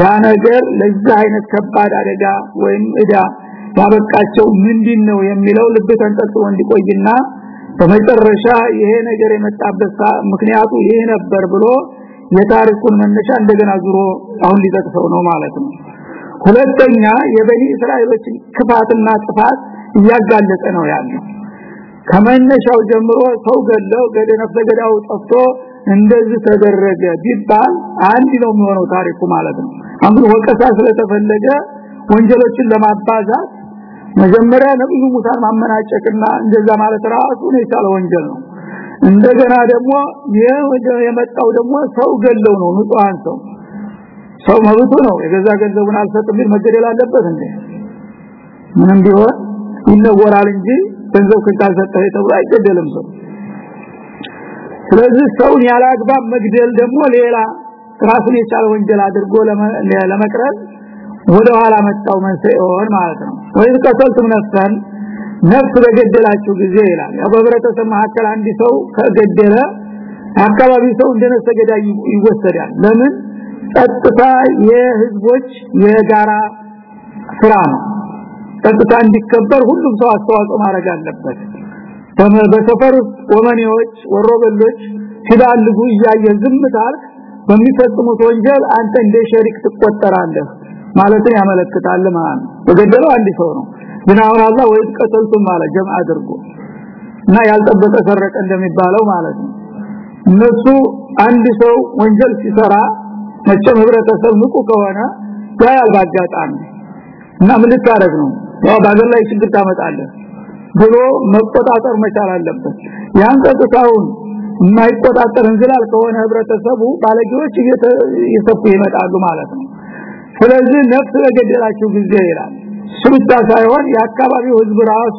ያ ነገር ለዛ አይነት ከባድ አደጋ ወይም እዳ ያበቃቸው ምንድነው የሚለው ልብ ተንጠልጥሎ እንዲቆይና በመጨረሻ ይሄ ነገር የመጣበት ምክንያቱ ይሄ ነበር ብሎ የታሪኩን መነሻ እንደገና ዙሮ አሁን ሊጠቅሰው ነው ማለት ነው። ሁለተኛ የበኒ እስራኤሎችን ክፋትና ጥፋት እያጋለጠ ነው ያለው። ከመነሻው ጀምሮ ሰው ገለው ገደ ነፍሰ ገዳው ጠፍቶ እንደዚህ ተደረገ ቢባል አንድ ነው የሚሆነው ታሪኩ ማለት ነው። አሁን ወቀሳ ስለተፈለገ ወንጀሎችን ለማባዛት መጀመሪያ ነብዩ ሙሳን ማመናጨቅና እንደዛ ማለት ራሱ ነው የቻለ ወንጀል ነው። እንደገና ደግሞ የመጣው ደግሞ ሰው ገለው ነው ንጹሃን ሰው። ሰው መብቱ ነው። የገዛ ገንዘቡን አልሰጥም ቢል መገደል አለበት እንዴ? ምንም ቢሆን ይነወራል እንጂ ገንዘብ ካልሰጠህ ተብሎ አይገደልም ሰው። ስለዚህ ሰውን ያላግባብ መግደል ደግሞ ሌላ ራሱን የቻለ ወንጀል አድርጎ ለመቅረብ ወደ ኋላ መጣው መንሰዮን ማለት ነው። ወይ ቀተልቱም ነፍሰን ነፍስ በገደላችሁ ጊዜ ይላል። ያው በህብረተሰብ መካከል አንድ ሰው ከገደለ አካባቢ ሰው እንደነሰ ገዳይ ይወሰዳል። ለምን? ጸጥታ የህዝቦች የጋራ ስራ ነው። ጸጥታ እንዲከበር ሁሉም ሰው አስተዋጽኦ ማድረግ አለበት። በሰፈር ወመኔዎች ወሮበሎች ሲባልጉ እያየ ዝም ታልክ በሚፈጽሙት ወንጀል አንተ እንደ ሸሪክ ትቆጠራለህ ማለትን ያመለክታል ማለት ነው። በገደለው አንድ ሰው ነው። ግን አሁን አላህ ወይ ቀተልቱም ማለት ጀምዓ አድርጎ እና ያልጠበቀ ሰረቀ እንደሚባለው ማለት ነው። እነሱ አንድ ሰው ወንጀል ሲሰራ መቼም ህብረተሰብ ንቁ ከሆነ ያያል ባጋጣሚ እና ምን ልታረግ ነው? ያው ባገር ላይ ችግር ታመጣለህ ብሎ መቆጣጠር መቻል አለበት። ያን ጸጥታውን የማይቆጣጠር እንዝላል ከሆነ ህብረተሰቡ ባለጌዎች እየሰፉ ይመጣሉ ማለት ነው ስለዚህ ነፍስ በገደላችሁ ጊዜ ይላል። ብቻ ሳይሆን የአካባቢው ህዝብ ራሱ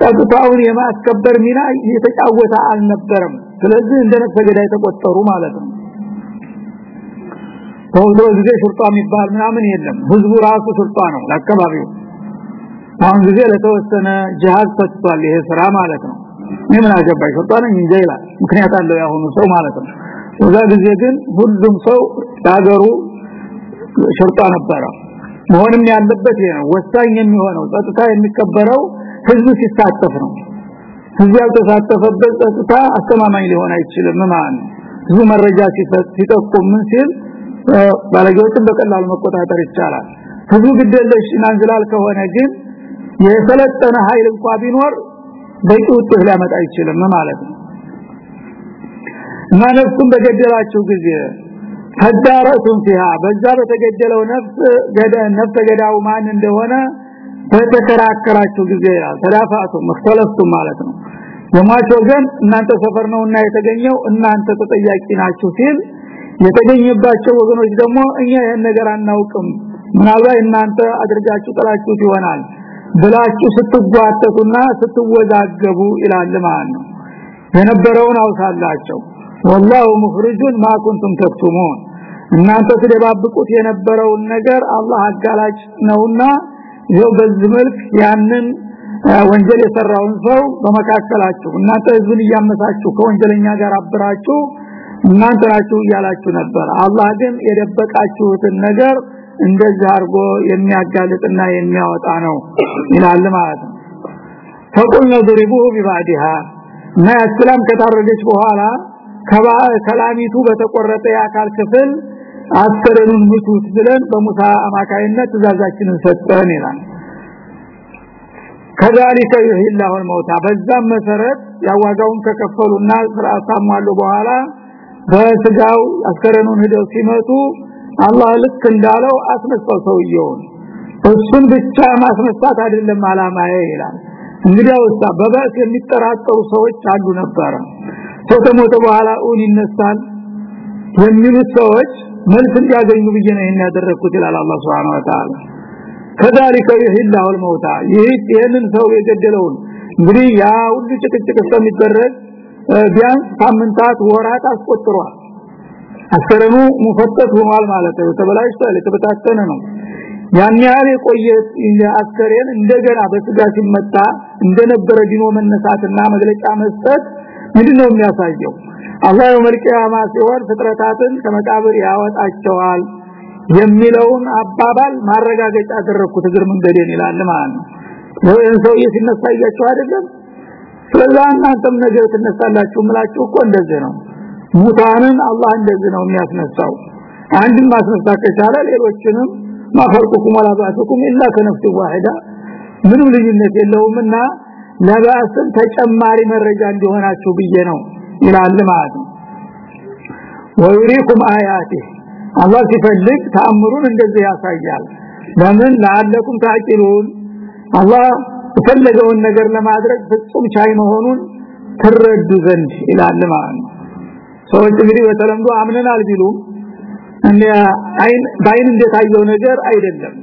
ጸጥታውን የማስከበር ሚና እየተጫወተ አልነበረም። ስለዚህ እንደ ነፍሰ ገዳይ ተቆጠሩ ማለት ነው። በወትሮ ጊዜ ሹርጣ የሚባል ምናምን የለም። ህዝቡ ራሱ ሹርጣ ነው ለአካባቢው። አሁን ጊዜ ለተወሰነ ጂሃድ ተጥቷል ይሄ ስራ ማለት ነው። ምን አገባኝ? ሹርጣ ነኝ እንጂ ይላል። ምክንያት አለው ያሁኑ ሰው ማለት ነው። በዛ ጊዜ ግን ሁሉም ሰው ሀገሩ ሹርጣ ነበረ። መሆንም ያለበት ነው። ወሳኝ የሚሆነው ጸጥታ የሚከበረው ህዝብ ሲሳተፍ ነው። ህዝብ ያልተሳተፈበት ጸጥታ አስተማማኝ ሊሆን አይችልም። ማለት ህዝቡ መረጃ ሲጠቁም ምን ሲል ባለጌዎችን በቀላሉ መቆጣጠር ይቻላል። ህዝቡ ግደለሽ ናንዝላል ከሆነ ግን የሰለጠነ ኃይል እንኳን ቢኖር በቂ ውጤት ሊያመጣ አይችልም ማለት ነው። እና ነፍሱን በገደላችሁ ጊዜ ፈዳረቱን ፊሃ በዛ በተገደለው ነፍስ ገደ ነፍስ ገዳው ማን እንደሆነ በተከራከራችሁ ጊዜ ይላል። ተዳፋቱ መختلفቱ ማለት ነው። የሟች ወገን እናንተ ሰፈር ነውና የተገኘው እናንተ ተጠያቂ ናችሁ ሲል የተገኘባቸው ወገኖች ደግሞ እኛ ይሄን ነገር አናውቅም ምናልባት እናንተ አድርጋችሁ ጥላችሁት ይሆናል ብላችሁ ስትጓተቱና ስትወዛገቡ ይላል ማለት ነው። የነበረውን አውሳላቸው። والله مخرج ما كنتم تكتمون እናንተ ተደባብቁት የነበረውን ነገር አላህ አጋላጭ ነውና ይሄው በዚህ መልክ ያንን ወንጀል የሰራውን ሰው በመካከላችሁ እናንተ ህዝብን እያመሳችሁ ከወንጀለኛ ጋር አብራችሁ እናንተ ናችሁ እያላችሁ ነበር። አላህ ግን የደበቃችሁትን ነገር እንደዚህ አድርጎ የሚያጋልጥና የሚያወጣ ነው ይላል ማለት ነው። ፈቁልነ ድሪቡሁ ቢባዲሃ እና እስላም ከታረደች በኋላ ከላሚቱ በተቆረጠ የአካል ክፍል አስረኑን ምቱት ብለን በሙሳ አማካይነት ትእዛዛችንን ሰጠን ይላል ከዛሊከ ይህላሁ الموتى በዛም መሰረት ያዋጋውን ከከፈሉና ስርዓት ታሟሉ በኋላ በስጋው አስከረኑን ሄደው ሲመጡ አላህ ልክ እንዳለው አስነሳው ሰውየውን እሱን ብቻ ማስነሳት አይደለም አላማዬ ይላል እንግዲህ ወጣ በባስ የሚጠራጠሩ ሰዎች አሉ ነበር ሰው ከሞተ በኋላ ኡን ይነሳል የሚሉት ሰዎች መልስ እንዲያገኙ ብዬ ነው ይሄን ያደረኩት ይላል አላህ Subhanahu Wa Ta'ala ከذلك يحل له الموت ይሄንን ሰው የገደለውን እንግዲህ ያ ሁሉ ጭቅጭቅ ስለሚደረግ ቢያንስ ሳምንታት ወራት አስቆጥሯል። አሰረኑ ሙፈተት ሆኗል ማለት ነው። ተበላሽቷል የተበታተነ ነው። ያን ያህል የቆየ አስከሬን እንደገና በስጋ ሲመጣ እንደነበረ ዲኖ መነሳትና መግለጫ መስጠት ምንድነው የሚያሳየው? አላህ የመልቂያማ ሲሆን ፍጥረታትን ከመቃብር ያወጣቸዋል የሚለውን አባባል ማረጋገጫ አደረኩት እግር መንገዴን ይላል ማለት ነው። ወይን ሰው ሲነሳ ያያችሁ አይደለም? ስለዚህ እናንተም ነገር ትነሳላችሁ ምላችሁ እኮ እንደዚህ ነው። ሙታንን አላህ እንደዚህ ነው የሚያስነሳው። አንድም ማስነሳት ከቻለ ሌሎችንም ማፈርቁኩም ወላ ባቱኩም ኢላ ከነፍስ ዋሂዳ ምንም ልዩነት የለውምና ለባስም ተጨማሪ መረጃ እንዲሆናችሁ ብዬ ነው ይላል ማለት ነው። ወይሪኩም አያቲ አላህ ሲፈልግ ተአምሩን እንደዚህ ያሳያል። ለምን? ለአለኩም ታቂሉን። አላህ የፈለገውን ነገር ለማድረግ ፍጹም ቻይ መሆኑን ትረዱ ዘንድ ይላል ማለት ነው። ሰዎች እንግዲህ በተለምዶ አምነናል ቢሉም እንደ ባይን እንደታየው ነገር አይደለም።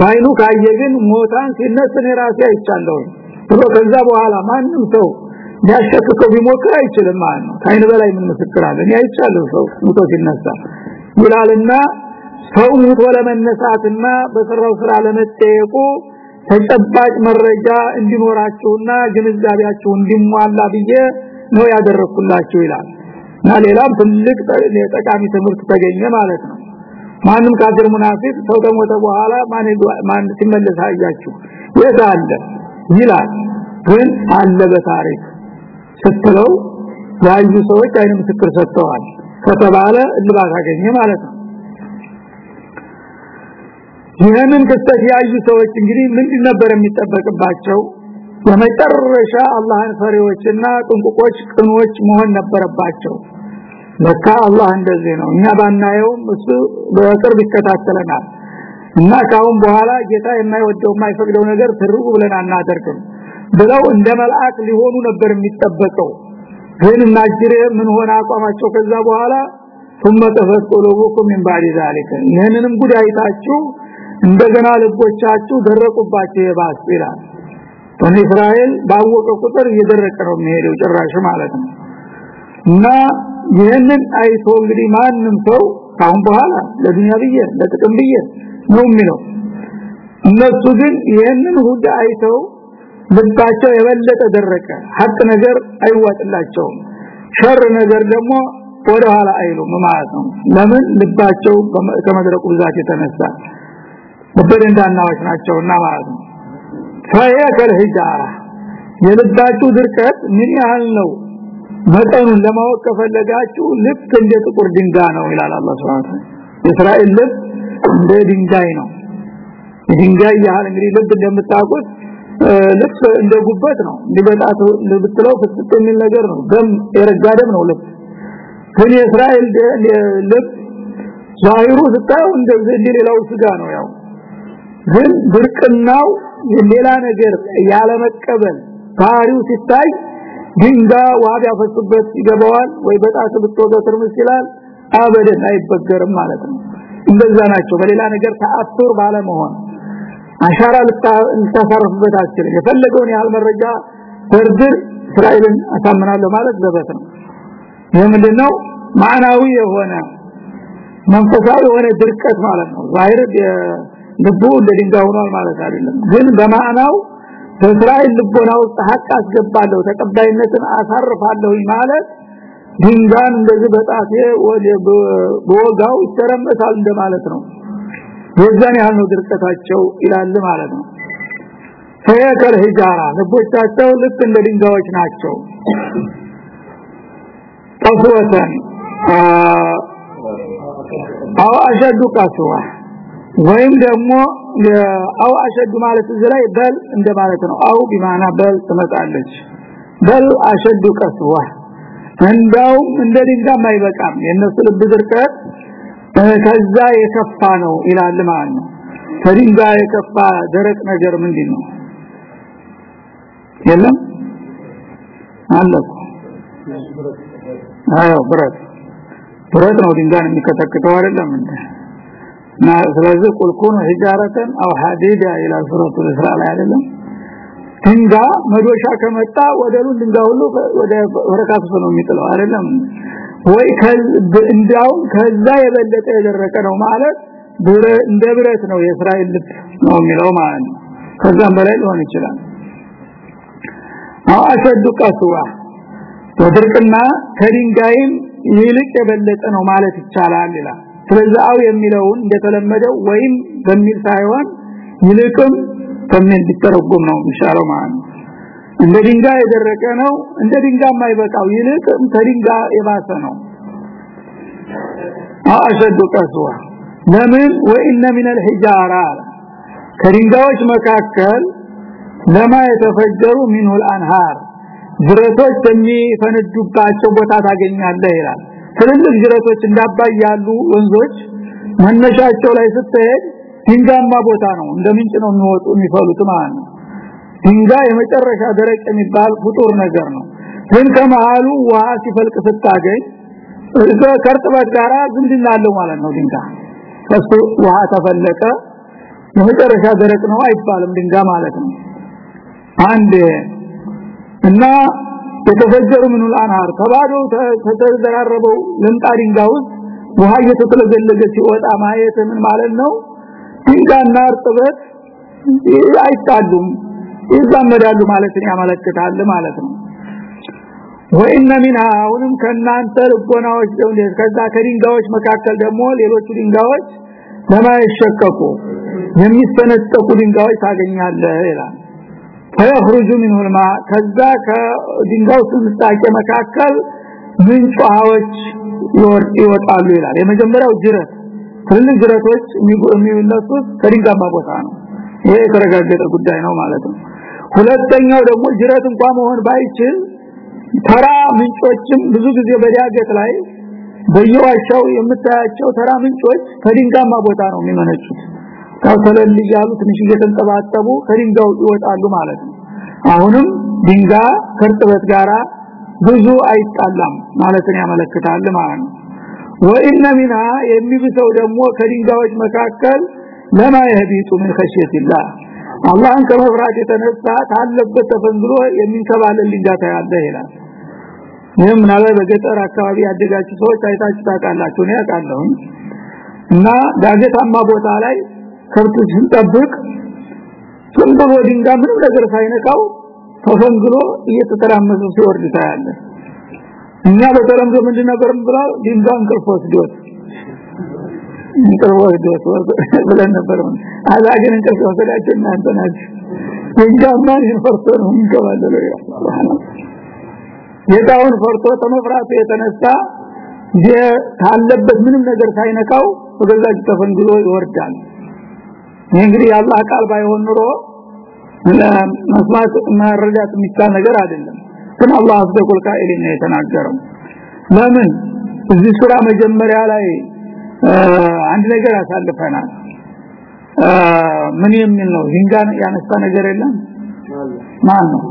ባይኑ ካየ ግን ሞታን ሲነስን ራሴ አይቻለሁ ብሎ ከዛ በኋላ ማንም ሰው ሊያሸክከው ቢሞክር አይችልም ማለት ነው። ከአይን በላይ ምን ምስክር አለ? እኔ ሰው ሞቶ ሲነሳ። ይላልና ሰው ሞቶ ለመነሳትና በሰራው ስራ ለመጠየቁ ተጨባጭ መረጃ እንዲኖራችሁና ግንዛቤያችሁ እንዲሟላ ብዬ ነው ያደረኩላችሁ ይላል። እና ሌላም ትልቅ ጠቃሚ ትምህርት ተገኘ ማለት ነው። ማንም ካፊር ሙናፊቅ ሰው ከሞተ በኋላ ማን ማን ሲመለስ አያችሁ? ይላል። ግን አለ በታሪክ ስትለው ያዩ ሰዎች አይነ ምስክር ሰጥተዋል ከተባለ እልባት አገኘ ማለት ነው። ይህንን ክስተት ያዩ ሰዎች እንግዲህ ምንድን ነበር የሚጠበቅባቸው? የመጨረሻ አላህን ፈሪዎችና ጥንቁቆች ቅኖች መሆን ነበረባቸው። ለካ አላህ እንደዚህ ነው። እኛ ባናየውም እሱ በቅርብ ይከታተለናል። እና ካሁን በኋላ ጌታ የማይወደው የማይፈቅደው ነገር ትርጉ ብለን አናደርግም ብለው እንደ መልአክ ሊሆኑ ነበር የሚጠበቀው ግን እናጅሬ ምን ሆነ አቋማቸው ከዛ በኋላ ثم تفت قلوبكم من بعد ذلك ይህንንም ጉዳይ ታችሁ እንደገና ልቦቻችሁ ደረቁባቸው የባስ ይላል በኒ እስራኤል ባወቀ ቁጥር እየደረቀ ነው የሚሄደው ጭራሽ ማለት ነው እና ይህንን አይቶ እንግዲህ ማንም ሰው ካሁን በኋላ ለዱንያ ብዬ ለጥቅም ብዬ ነው የሚለው እነሱ ግን ይህንን ሁሉ አይተው ልባቸው የበለጠ ደረቀ። ሀቅ ነገር አይዋጥላቸውም። ሸር ነገር ደግሞ ወደ ኋላ አይሉም ማለት ነው። ለምን? ልባቸው ከመድረቁ ብዛት የተነሳ በደንዳናዎች ናቸውና ማለት ነው። ፈየከል ሂጃራ የልባችሁ ድርቀት ምን ያህል ነው? መጠኑን ለማወቅ ከፈለጋችሁ ልክ እንደ ጥቁር ድንጋይ ነው ይላል አላህ Subhanahu የእስራኤል ልብ እንደ ድንጋይ ነው። ድንጋይ ያህል እንግዲህ ልብ እንደምታውቁት ልብ እንደ ጉበት ነው። ሊበጣት ልብትለው ፍጥጥ የሚል ነገር ነው። ደም የረጋደም ነው ልብ ግን የእስራኤል ልብ ዛሂሩ ስታየው እንደ ሌላው ስጋ ነው ያው። ግን ድርቅናው ሌላ ነገር ያለ መቀበል ባህሪው ሲታይ ድንጋ ውሃ ቢያፈሱበት ይገባዋል ወይ በጣት ብትወገው ትርምስ ይላል? አበደን አይበገርም ማለት ነው። እንደዛ ናቸው። በሌላ ነገር ተአثር ባለ መሆን አሻራ ልታሳርፍበት አትችልም። የፈለገውን ያህል መረጃ ደርድር እስራኤልን አሳምናለሁ ማለት ዘበት ነው። ይህ ምንድነው? ማዕናዊ የሆነ መንፈሳዊ የሆነ ድርቀት ማለት ነው። ዛሂር ልቡ እንደ ሆኗል ማለት አይደለም። ግን በማዕናው በእስራኤል ልቦና ውስጥ ሀቅ አስገባለሁ ተቀባይነትን አሳርፋለሁ ማለት ድንጋን እንደዚህ በጣቴ ወደ በወጋው ይተረመሳል እንደማለት ነው የዛን ያህል ነው ድርቀታቸው ይላል ማለት ነው። ፈየከል ሂጃራ ልቦቻቸው ልክ እንደ ድንጋዮች ናቸው። ቀስወተን አው አሸዱ ቀስዋ ወይም ደግሞ አው አሸዱ ማለት እዚህ ላይ በል እንደማለት ነው። አው ቢማና በል ትመጣለች። በል አሸዱ ቀስዋ እንዳው እንደ ድንጋይ አይበቃም። የነሱ ልብ ድርቀት ከዛ የከፋ ነው ይላል ማለት ነው። ከድንጋይ የከፋ ደረቅ ነገር ምንድነው? የለም? አለ አዎ ብረት። ብረት ነው ድንጋይ የሚከተክተው አይደለም እንዴ? እና ስለዚህ ቁልኩን ሂጃረተን አው ሐዲዳ ኢላ ሱረቱ እስራ ላይ አይደለም ድንጋ መዶሻ ከመጣ ወደሉን ድንጋ ሁሉ ወደ ወረካቱ ነው የሚጥለው። አይደለም? ወይ እንዳው ከዛ የበለጠ የደረቀ ነው ማለት እንደ ብረት ነው የእስራኤል ልብ ነው የሚለው ማለት ነው። ከዛም በላይ ሊሆን ይችላል። አሸዱ ቀስዋ ወድርቅና ከድንጋይም ይልቅ የበለጠ ነው ማለት ይቻላል ይላል። ስለዚህ የሚለውን እንደተለመደው ወይም በሚል ሳይሆን ይልቅም በሚል ቢተረጎም ነው የሚሻለው ማለት ነው እንደ ድንጋይ የደረቀ ነው እንደ ድንጋይ የማይበቃው ይልቅም ከድንጋይ የባሰ ነው አሸዱ ቀስዋ ለምን ወኢነ ሚን الحجاره ከድንጋዮች መካከል ለማ የተፈጀሩ ሚንሁ الانهار ጅረቶች የሚፈነዱባቸው ቦታ ታገኛለህ ይላል ትልልቅ ጅረቶች እንዳባይ ያሉ ወንዞች መነሻቸው ላይ ስትሄድ ድንጋማ ቦታ ነው። እንደ ምንጭ ነው የሚወጡ የሚፈሉት ማለት ነው። ድንጋይ የመጨረሻ ደረቅ የሚባል ፍጡር ነገር ነው። ግን ከመሃሉ ውሃ ሲፈልቅ ስታገኝ እዛ ከርጥበት ጋራ ዝምድና ማለት ነው ድንጋ። ከሱ ውሃ ተፈለቀ። የመጨረሻ ደረቅ ነው አይባልም ድንጋይ ማለት ነው። አንድ እና የተፈጀሩ ምንል አንሃር? ከባዶ ተደራረበው ለንጣ ድንጋይ ውስጥ ውሃ እየተተለገለገ ሲወጣ ማየት ምን ማለት ነው? ድንጋና እርጥበት አይጣሉም። ይዛመዳሉ ማለትን ያመለክታል ማለት ነው። ወኢነ ሚና አሁንም ከናንተ ልቦናዎች ዘንድ ከዛ ከድንጋዮች መካከል ደግሞ ሌሎች ድንጋዮች ለማይሸከፉ የሚሰነጠቁ ድንጋዮች ታገኛለህ ይላል። فيخرج منه ከዛ ከድንጋዩ ስንጣቄ መካከል ምንጭ ውሃዎች ይወጣሉ ይላል። የመጀመሪያው ጅረት ትልልቅ ጅረቶች የሚነሱት ከድንጋማ ቦታ ነው። ይሄ የተረጋገጠ ጉዳይ ነው ማለት ነው። ሁለተኛው ደግሞ ጅረት እንኳን መሆን ባይችል ተራ ምንጮችም ብዙ ጊዜ በዳገት ላይ በየዋሻው የምታያቸው ተራ ምንጮች ከድንጋማ ቦታ ነው የሚመነጩት። ታሰለል ይያሉ ትንሽ እየተንጠባጠቡ ከድንጋው ይወጣሉ ማለት ነው። አሁንም ድንጋ ከርጥበት ጋራ ብዙ አይጣላም ማለትን ያመለክታል ማለት ነው ወኢነ ሚና የሚብሰው ደግሞ ከድንጋዮች መካከል ለማ የህቢጡ ምን خشየትላህ አላህን ከመፍራት የተነሳ ካለበት ተፈንግሎ የሚንከባለል ድንጋታ ያለ ይላል። ይህም ምናልባት በገጠር አካባቢ ያደጋችሁ ሰዎች አይታችሁ ታውቃላችሁ እኔ አውቃለሁ እና ዳገታማ ቦታ ላይ ከብት ስንጠብቅ ዝም ብሎ ድንጋይ ምንም ነገር ሳይነካው ተፈንግሎ እየተተራመሰ ሲወርድ ታያለህ። እኛ በተለምዶ ምንድን ነበር ብለው ድንጋይ እንቅልፍ ወስዶት እንቅልፍ ወስዶት ብለን ነበር። አዛ ግን ወሰዳቸው እናንተ ናችሁ። ድንጋይማ ፈርቶ ነው የሚንከባለለው። ፈርቶ ተመፍራቱ የተነሳ ካለበት ምንም ነገር ሳይነካው በገዛጅ ተፈንግሎ ይወርዳል። እንግዲህ የአላህ ቃል ባይሆን ኑሮ መስማት መረዳት የሚቻል ነገር አይደለም ግን አላህ አስደቁል ቃኢልን ነው የተናገረው። ለምን? እዚህ ሱራ መጀመሪያ ላይ አንድ ነገር ያሳልፈናል ምን የሚል ነው? ድንጋይ ያነሳ ነገር የለም? ማን ነው?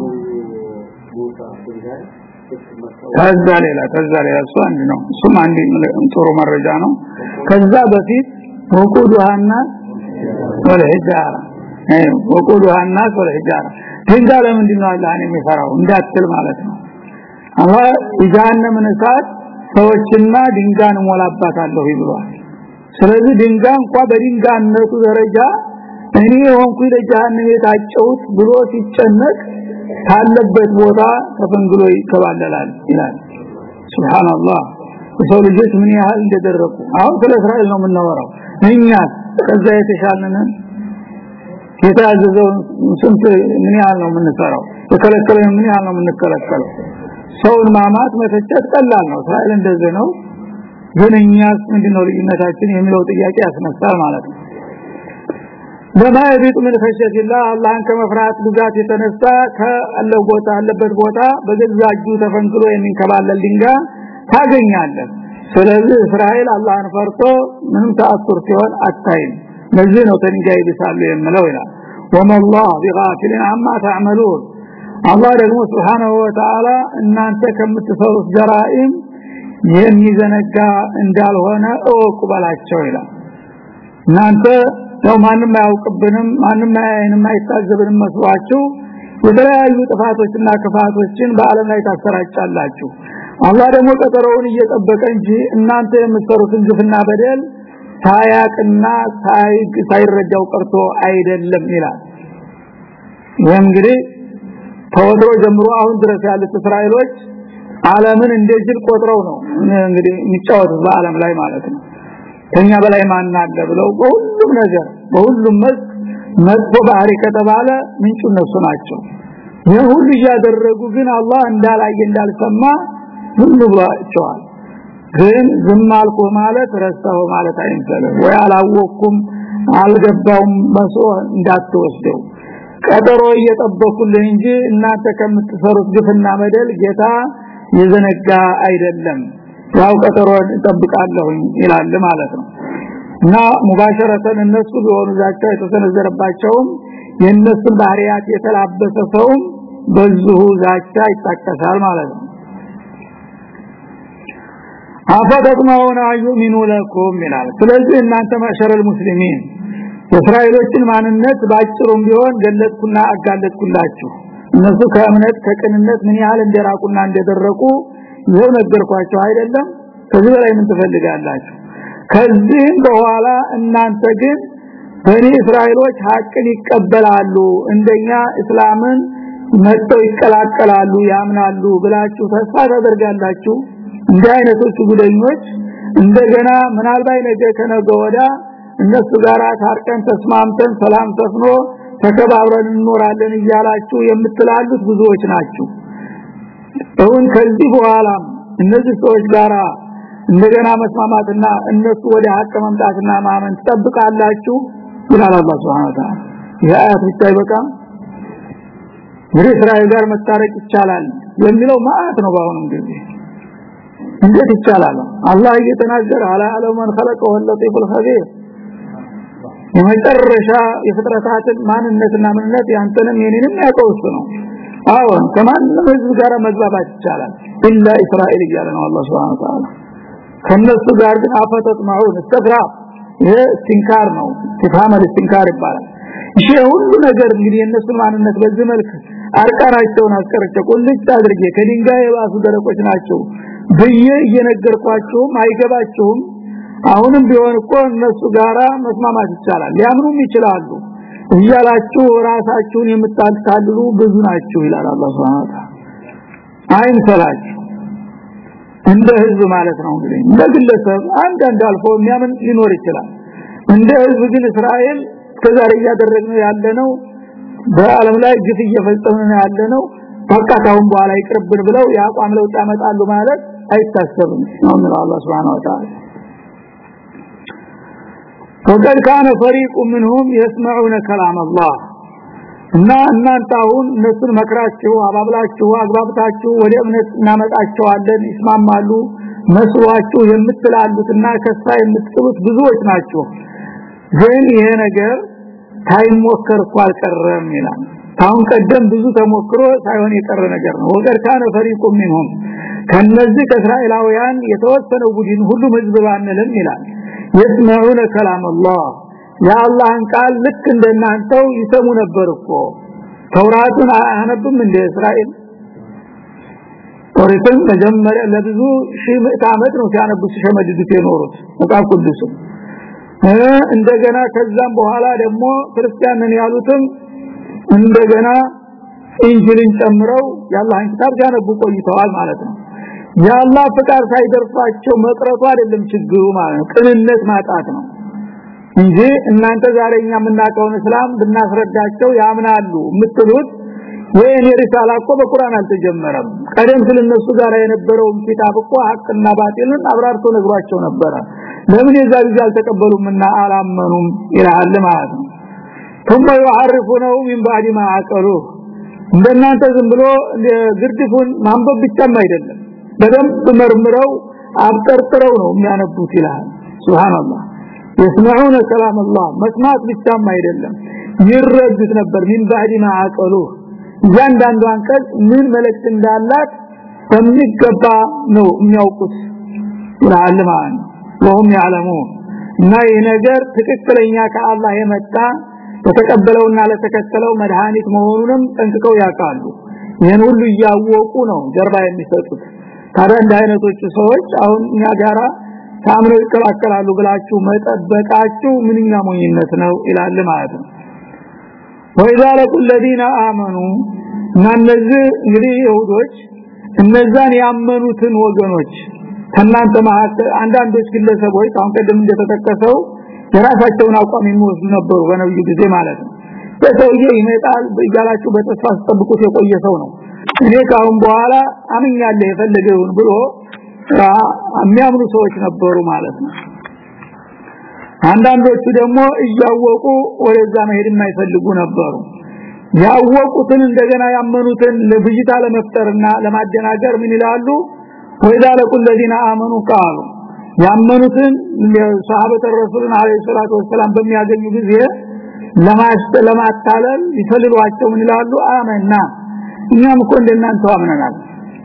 ከዛ ሌላ ከዛ ሌላ እሱ አንድ ነው። እሱም አንድ ጥሩ መረጃ ነው። ከዛ በፊት ወቁዱሃና ወለሂጃራ ወቁዱሃና ወለሂጃራ ድንጋይ ለምንድን ነው አላህን የሚፈራው? እንዳትል ማለት ነው። አላህ የጀሃነምን እሳት ሰዎችና ድንጋን ሞላባታለሁ ይብሏል ስለዚህ ድንጋይ እንኳን በድንጋይነቱ ደረጃ እኔ ሆንኩ ለጀሃነም የታጨውት ብሎ ሲጨነቅ ካለበት ቦታ ተፈንግሎ ይከባለላል ይላል። ሱብሃንአላህ! የሰው ልጆች ምን ያህል እንደደረቁ! አሁን ስለ እስራኤል ነው የምናወራው። እኛ ከዛ የተሻለንን የታዘዘው ስንት ምን ያህል ነው የምንሰራው? ተከለከለ ምን ያህል ነው የምንከለከለው? ሰውን ማማት መተቸት ቀላል ነው። እስራኤል እንደዚህ ነው። ግን እኛስ ምንድነው ልዩነታችን የሚለው ጥያቄ ያስነሳል ማለት ነው። በማይሪጥ ምን ፈሸቲላ አላህን ከመፍራት ብዛት የተነሳ ካለው ቦታ አለበት ቦታ በገዛ እጁ ተፈንቅሎ የሚንከባለል ድንጋ ታገኛለህ። ስለዚህ እስራኤል አላህን ፈርቶ ምንም ተአስር ሲሆን አታይም። ለዚህ ነው ተንጋይ ቢሳሉ የምለው ይላል። ወመላህ ቢጋፊልን አማ ተዕመሉን። አላህ ደግሞ Subhanahu Wa እናንተ ከምትሰሩት ጀራኢም የሚዘነጋ እንዳልሆነ እወቁ በላቸው ይላል። እናንተ ያው ማንም አያውቅብንም ማንም አያየንም አይታዘብንም መስዋዕችሁ የተለያዩ ጥፋቶችና ክፋቶችን በአለም ላይ ታሰራጫላችሁ። አላህ ደግሞ ቀጠሮውን እየጠበቀ እንጂ እናንተ የምትሰሩትን ግፍና በደል ሳያቅና ሳይረዳው ቀርቶ አይደለም ይላል። እንግዲህ ተወትሮ ጀምሮ አሁን ድረስ ያሉት እስራኤሎች ዓለምን እንደ ጅል ቆጥረው ነው እንግዲህ የሚጫወቱት በአለም ላይ ማለት ነው። ከኛ በላይ ማን አለ ብለው በሁሉም ነገር በሁሉም መስክ መጥፎ ባህሪ ከተባለ ምንጩ እነሱ ናቸው። ይህ ሁሉ እያደረጉ ግን አላህ እንዳላየ እንዳልሰማ ዝም ብሏቸዋል ግን ዝም አልኩ ማለት ረሳው ማለት አይንሰለም ወይ አላወኩም አልገባውም መስሎ እንዳትወስደው። ቀጠሮ እየጠበቁልህ እንጂ እናንተ ከምትሰሩት ግፍና መደል ጌታ የዘነጋ አይደለም። ያው ቀጠሮ እንጠብቃለሁ ይላል ማለት ነው። እና ሙባሸረተን እነሱ ቢሆኑ ዛቻ የተሰነዘረባቸውም የእነሱን ባህሪያት የተላበሰ ሰውም በዚሁ ዛቻ ይጣቀሳል ማለት ነው አፈተጥማውና ዩሚኑ ለኩም ይላል። ስለዚህ እናንተ ማሸረል ሙስሊሚን የእስራኤሎችን ማንነት ባጭሩም ቢሆን ገለጥኩና አጋለጥኩላችሁ። እነሱ ከእምነት ከቅንነት ምን ያህል እንደራቁና እንደደረቁ ይሄው ነገርኳቸው አይደለም? ከዚህ በላይ ምን ትፈልጋላችሁ? ከዚህም በኋላ እናንተ ግን በኒ እስራኤሎች ሐቅን ይቀበላሉ እንደኛ እስላምን መጥተው ይቀላቀላሉ ያምናሉ ብላችሁ ተስፋ ታደርጋላችሁ እንዲህ አይነቶቹ ጉደኞች እንደገና ምናልባት ነገ ከነገ ወዳ እነሱ ጋራ ታርቀን ተስማምተን ሰላም ተፍኖ ተከባብረን እንኖራለን እያላችሁ የምትላሉት ብዙዎች ናችሁ። አሁን ከዚህ በኋላ እነዚህ ሰዎች ጋራ እንደገና መስማማትና እነሱ ወደ ሀቅ መምጣትና ማመን ትጠብቃላችሁ ይላል አላህ Subhanahu Wa Ta'ala የአያት ብቻ ጋር መታረቅ ይቻላል የሚለው ማአት ነው ባሁን ጊዜ እንዴት ይቻላል አላህ እየተናገረ አላ አለመን خلقه اللطيف الخبير የመጨረሻ የፍጥረታትን ማንነትና ምንነት ያንተንም የኔንም ያውቀው እሱ ነው አዎን ከማንም ህዝብ ጋር መግባባት ይቻላል ኢላ እስራኤል እያለ ነው አላህ Subhanahu Wa Ta'ala ከነሱ ጋር ግን አፈተት ማሁን እስተግራ ይሄ ስቲንካር ነው ተፋመል ስቲንካር ይባላል እሺ ሁሉ ነገር እንግዲህ የነሱ ማንነት በዚህ መልክ አርቃናቸውን አስቀርጨ ቁልጭ አድርጌ ከድንጋይ የባሱ ደረቆች ናቸው ብዬ እየነገርኳችሁም አይገባችሁም። አሁንም ቢሆን እኮ እነሱ ጋራ መስማማት ይቻላል። ሊያምኑም ይችላሉ እያላችሁ ራሳችሁን የምታልታልሉ ብዙ ናችሁ ይላል አላህ Subhanahu Wa እንደ ህዝብ ማለት ነው እንግዲህ። እንደ ግለሰብ አንዳንድ አልፎ የሚያምን ሊኖር ይችላል። እንደ ህዝብ ግን እስራኤል ከዛሬ እያደረግነው ያለነው በአለም ላይ ግፍ እየፈጸምን ያለነው። በቃ ካሁን በኋላ ይቅርብን ብለው ያቋም ለውጥ ያመጣሉ ማለት አይታሰብም ነው ነው አላህ Subhanahu Wa Ta'ala وقد كان فريق منهم يسمعون كلام الله እና እናንተ አሁን እነሱን መክራችሁ አባብላችሁ አግባብታችሁ ወደ እምነት እናመጣቸዋለን ይስማማሉ መስዋዕቱ የምትላሉትና ከሳ የምትጥሉት ብዙዎች ናቸው ግን ይሄ ነገር ታይሞከር አልቀረም ይላል ታውን ቀደም ብዙ ተሞክሮ ሳይሆን የቀረ ነገር ነው ወገር ካነ ፈሪቁ منهم ከነዚህ ከእስራኤላውያን የተወሰነው ቡድን ሁሉም ህዝብ ባንልም ይላል يسمعون كلام الله የአላህን ቃል ልክ እንደናንተው ይሰሙ ነበር እኮ ተውራቱን አያነብም እንደ እስራኤል ኦሪትን መጀመሪያ ለብዙ ሺህ ምዕት ዓመት ነው ሲያነቡ ሲሸመድዱት የኖሩት መጽሐፍ ቅዱስ እንደገና ከዛም በኋላ ደግሞ ክርስቲያንን ያሉትም እንደገና ኢንጂልን ጨምረው የአላህን ክታብ ሲያነቡ ቆይተዋል ማለት ነው የአላህ ፍቃድ ሳይደርሳቸው መቅረቱ አይደለም ችግሩ ማለት ነው ቅንነት ማጣት ነው እንጂ እናንተ ዛሬኛ የምናቀውን እስላም ብናስረዳቸው ያምናሉ የምትሉት ወይኔ ሪሳላ እኮ በቁርአን አልተጀመረም ቀደም ሲል እነሱ ጋር የነበረው ኪታብ እኮ ሐቅና ባጢልን አብራርቶ ነግሯቸው ነበረ ለምን የዛ ጊዜ አልተቀበሉምና አላመኑም ይላል ማለት ነው ثم يعرفونه من بعد ما عقلوه እንደናንተ ዝም ብሎ ግርድፉን ማንበብ ብቻም አይደለም በደንብ መርምረው አብጠርጥረው ነው የሚያነቡት ይላል ሱብሃንአላህ يسمعون كلام الله መስማት ብቻም አይደለም ይረዱት ነበር من بعد ما عقلوه እያንዳንዱ አንቀጽ ምን መልእክት እንዳላት በሚገባ ነው የሚያውቁት ይላል ማለት ነው ወሁም ያለሙን እና ይህ ነገር ትክክለኛ ከአላህ የመጣ ለተቀበለውና ለተከተለው መድኃኒት መሆኑንም ጠንቅቀው ያውቃሉ ይህን ሁሉ እያወቁ ነው ጀርባ የሚሰጡት ታዲያ እንደ አይነቶቹ ሰዎች አሁን እኛ ጋራ ታምነው ይከላከላሉ ብላችሁ መጠበቃችሁ ምንኛ ሞኝነት ነው ይላል ማለት ነው ወኢዛ ለቁል الذين آمنوا እነዚህ እንግዲህ ይሁዶች እነዛን ያመኑትን ወገኖች ከናንተ መካከል አንዳንዶች ግለሰቦች አሁን ቀደም እንደተጠቀሰው የራሳቸውን አቋም የሚወስዱ ነበሩ በነብዩ ጊዜ ማለት ነው በሰውዬ ይመጣል በእያላችሁ በተስፋ ተጠብቁት የቆየ ሰው ነው እኔ ካሁን በኋላ አምኛለሁ የፈለገውን ብሎ የሚያምኑ ሰዎች ነበሩ ማለት ነው። አንዳንዶቹ ደግሞ እያወቁ ወደዛ መሄድ የማይፈልጉ ነበሩ። ያወቁትን እንደገና ያመኑትን ለብይታ ለመፍጠርና ለማደናገር ምን ይላሉ? ወይዛ ለቁለዲና አመኑ ቃሉ። ያመኑትን ሰሃበተ ረሱልን አለይሂ ሰላቱ ወሰለም በሚያገኙ ጊዜ ለማስተላማታለል ይፈልሏቸው ምን ይላሉ? አመና። እኛም እኮ እንደናንተ አምነናል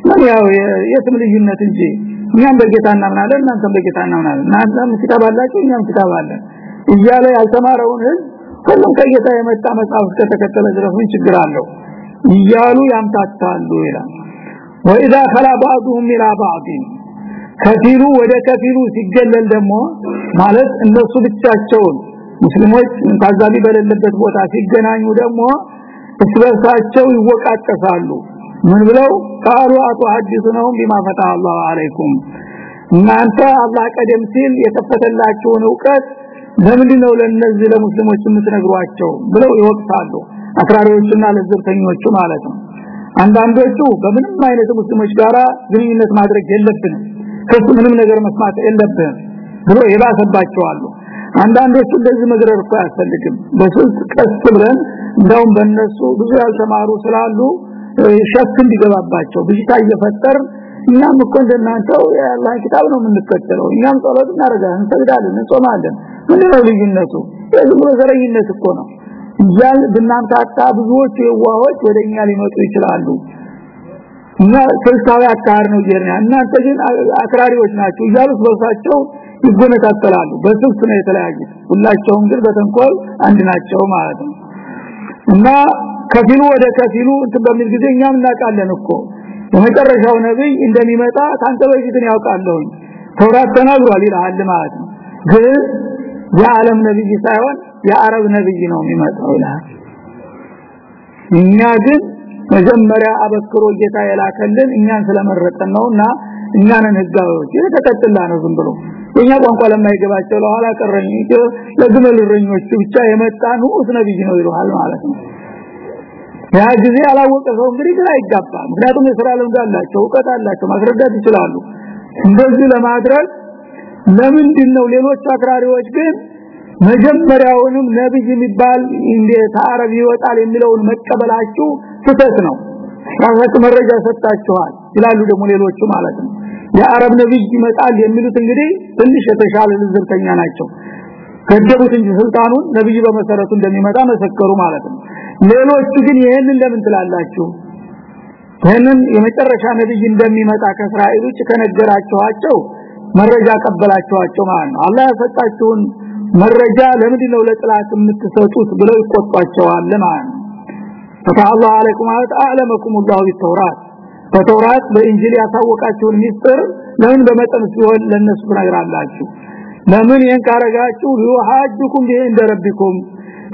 ምን ያው የስም ልዩነት እንጂ እኛም በጌታ እናምናለን እናንተም በጌታ እናምናለን እናንተም ኪታብ አላችሁ እኛም ኪታብ አለን እያለ ያልተማረውን ህዝብ ሁሉም ከጌታ የመጣ መጽሐፍ ከተከተለ ድረስ ምን ችግር አለው እያሉ ያምታታሉ ይላል وإذا خلا بعضهم إلى بعض ከፊሉ ወደ ከፊሉ ሲገለል ደግሞ ማለት እነሱ ብቻቸውን ሙስሊሞች ታዛቢ በሌለበት ቦታ ሲገናኙ ደግሞ እስበርሳቸው ይወቃቀሳሉ። ምን ብለው? ቃሉ አቶ ሐዲሱነውም ቢማ ፈታ አላህ አለይኩም እናንተ አላህ ቀደም ሲል የከፈተላችሁን ዕውቀት ለምንድን ነው ለነዚህ ለሙስሊሞች የምትነግሯቸው ብለው ይወቅሳሉ። አክራሪዎችና ለዘብተኞቹ ማለት ነው። አንዳንዶቹ በምንም አይነት ሙስሊሞች ጋራ ግንኙነት ማድረግ የለብንም። ከሱ ምንም ነገር መስማት የለብንም ብሎ ይባሰባቸዋሉ አንዳንዶቹ እንደዚህ መግረር እኮ አያስፈልግም። በስልት ቀስ ብለን እንደውም በእነሱ ብዙ ያልተማሩ ስላሉ ሸክ እንዲገባባቸው ብዥታ እየፈጠር እኛም እኮ እንደናንተው የአላህ ኪታብ ነው የምንከተለው። እኛም ጸሎት እናደርጋለን እንሰግዳለን እንጾማለን። ምንድነው ልዩነቱ? የዝም ብሎ ዘረኝነት እኮ ነው። እያል ብናምታታ ብዙዎች የዋሆች ወደኛ ሊመጡ ይችላሉ። እና ስልታዊ አካር ነው ይርና እናንተ ግን አክራሪዎች ናቸው እያሉ በሳቸው ይጎነታተላሉ። በስልት ነው የተለያዩት። ሁላቸውም ግን በተንኮል አንድ ናቸው ማለት ነው እና ከፊሉ ወደ ከፊሉ እንትን በሚል ጊዜ እኛም እናውቃለን እኮ። የመጨረሻው ነብይ እንደሚመጣ ታንተ በፊትን ያውቃለሁ ተውራት ተናግሯል ይላል ማለት ነው። ግን የዓለም ነብይ ሳይሆን የአረብ ነብይ ነው የሚመጣው ይላል እኛ ግን መጀመሪያ አበክሮ ጌታ የላከልን እኛን ስለመረጠን ነውና እኛንን ህጋዎች ነው ዝም ብሎ የኛ ቋንቋ ለማይገባቸው ለኋላ ቀረኝ ለግመል እረኞች ብቻ የመጣ ንዑስ ነብይ ነው ይሉሃል ማለት ነው። ያ ጊዜ አላወቀ ሰው እንግዲህ ግራ ይጋባ ምክንያቱም የሥራ ልምድ አላቸው እውቀት አላቸው ማስረዳት ይችላሉ። እንደዚህ ለማድረግ ለምንድን ነው ሌሎች አክራሪዎች ግን መጀመሪያውንም ነብይ የሚባል እንደ ታረብ ይወጣል የሚለውን መቀበላችሁ ስህተት ነው? ራሳችሁ መረጃ ሰጣችኋል ይላሉ ደግሞ ሌሎቹ ማለት ነው የአረብ ነብይ ይመጣል የሚሉት እንግዲህ ትንሽ የተሻለ ልዝርተኛ ናቸው ከደቡት እንጂ ስልጣኑን ነብይ በመሰረቱ እንደሚመጣ መሰከሩ ማለት ነው ሌሎቹ ግን ይሄንን ለምን ትላላችሁ ይሄንን የመጨረሻ ነብይ እንደሚመጣ ከእስራኤሎች ከነገራችኋቸው መረጃ ቀበላችኋቸው ማለት ነው አላህ ያሰጣችሁን መረጃ ለምንድን ነው ለጥላት የምትሰጡት ብለው ይቆጣቸዋል ማለት ነው ፈተአላህ አለይኩም ማለት አዕለመኩም الله بالتوراة በተውራት በእንጂል ያሳወቃችሁን ሚስጥር ለምን በመጠን ሲሆን ለነሱ ትነግራላችሁ? ለምን ይሄን ካረጋችሁ? ይወሃጅኩም ቢሄ እንደረብኩም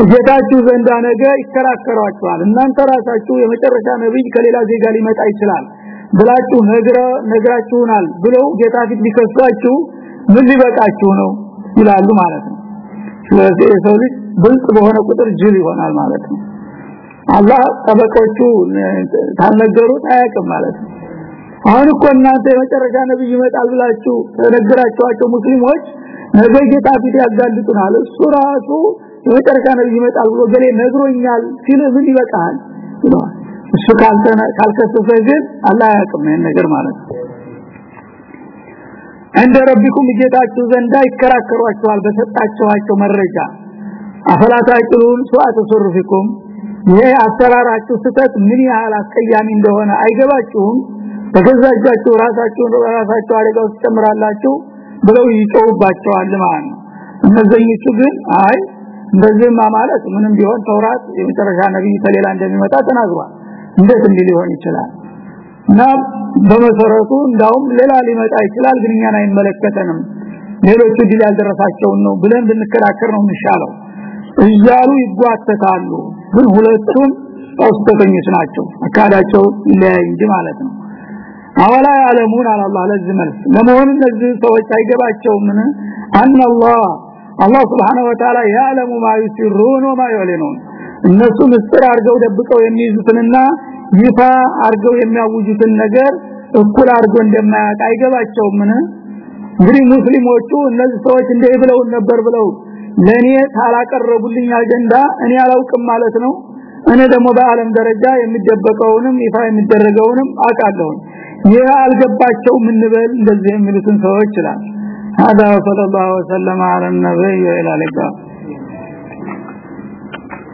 ጌታችሁ ዘንዳ ነገ ይከራከሯችኋል። እናንተ ራሳችሁ የመጨረሻ ነብይ ከሌላ ዜጋ ሊመጣ ይችላል ብላችሁ ነግረ ነግራችሁናል ብለው ጌታ ፊት ሊከሷችሁ ምን ሊበቃችሁ ነው ይላሉ ማለት ነው። ስለዚህ የሰው ልጅ ብልጥ በሆነ ቁጥር ጅል ይሆናል ማለት ነው አላህ ጠበቆቹ ታልነገሩት አያውቅም ማለት ነው። አሁን እኮ እናንተ የመጨረሻ ነብይ ይመጣል ብላችሁ ተነግራችኋቸው ሙስሊሞች ነገ ጌታ ፊት ያጋልጡናል። እሱ ራሱ የመጨረሻ ነብይ ይመጣል ብሎ ገሌ ነግሮኛል ሲል ምን ይበቃል እሱ ካልከሰሰ ግን አላህ አያውቅም ይሄን ነገር ማለት ነው። እንደ ረቢኩም ጌታችሁ ዘንዳ ይከራከሯቸዋል በሰጣቸዋቸው መረጃ። አፈላታችሁን ሱአተ ሱርፊኩም ይሄ አሰራራችሁ ስተት ምን ያህል አስቀያሚ እንደሆነ አይገባችሁም? በገዛጃችሁ ራሳችሁን ራሳችሁ አደጋ ውስጥ ጨምራላችሁ ብለው ይጮውባቸዋል ማለት ነው። እነዚህኞቹ ግን አይ እንደዚህማ ማለት ምንም ቢሆን ተውራት የመጨረሻ ነብይ ከሌላ እንደሚመጣ ተናግሯል። እንዴት እንዲህ ሊሆን ይችላል? እና በመሰረቱ እንዳውም ሌላ ሊመጣ ይችላል ግን እኛን አይመለከተንም። ሌሎቹ ድል ያልደረሳቸውን ነው ብለን ብንከራከር ነው የሚሻለው እያሉ ይጓተታሉ። ግን ሁለቱም ጣውስተኞች ናቸው። አካዳቸው ይለያይ እንጂ ማለት ነው። አወላ ያለሙን አላህ ለዚህ መልስ። ለመሆኑ እነዚህ ሰዎች አይገባቸውም ምን አን አላህ አላህ Subhanahu Wa Ta'ala ያለሙ ማ ይስሩን እነሱ ምስጥር አርገው ደብቀው የሚይዙትንና ይፋ አርገው የሚያውጁትን ነገር እኩል አርጎ እንደማያውቅ አይገባቸውም ምን እንግዲህ ሙስሊሞቹ እነዚህ ሰዎች እንደ ብለው ነበር ብለው ለኔ ታላቀረቡልኝ አጀንዳ እኔ አላውቅም ማለት ነው እኔ ደግሞ በአለም ደረጃ የሚደበቀውንም ይፋ የሚደረገውንም አውቃለሁ ይህ አልገባቸው ምን በል እንደዚህ የሚሉትን ሰዎች ይችላል هذا وصلى الله وسلم على النبي والى اللقاء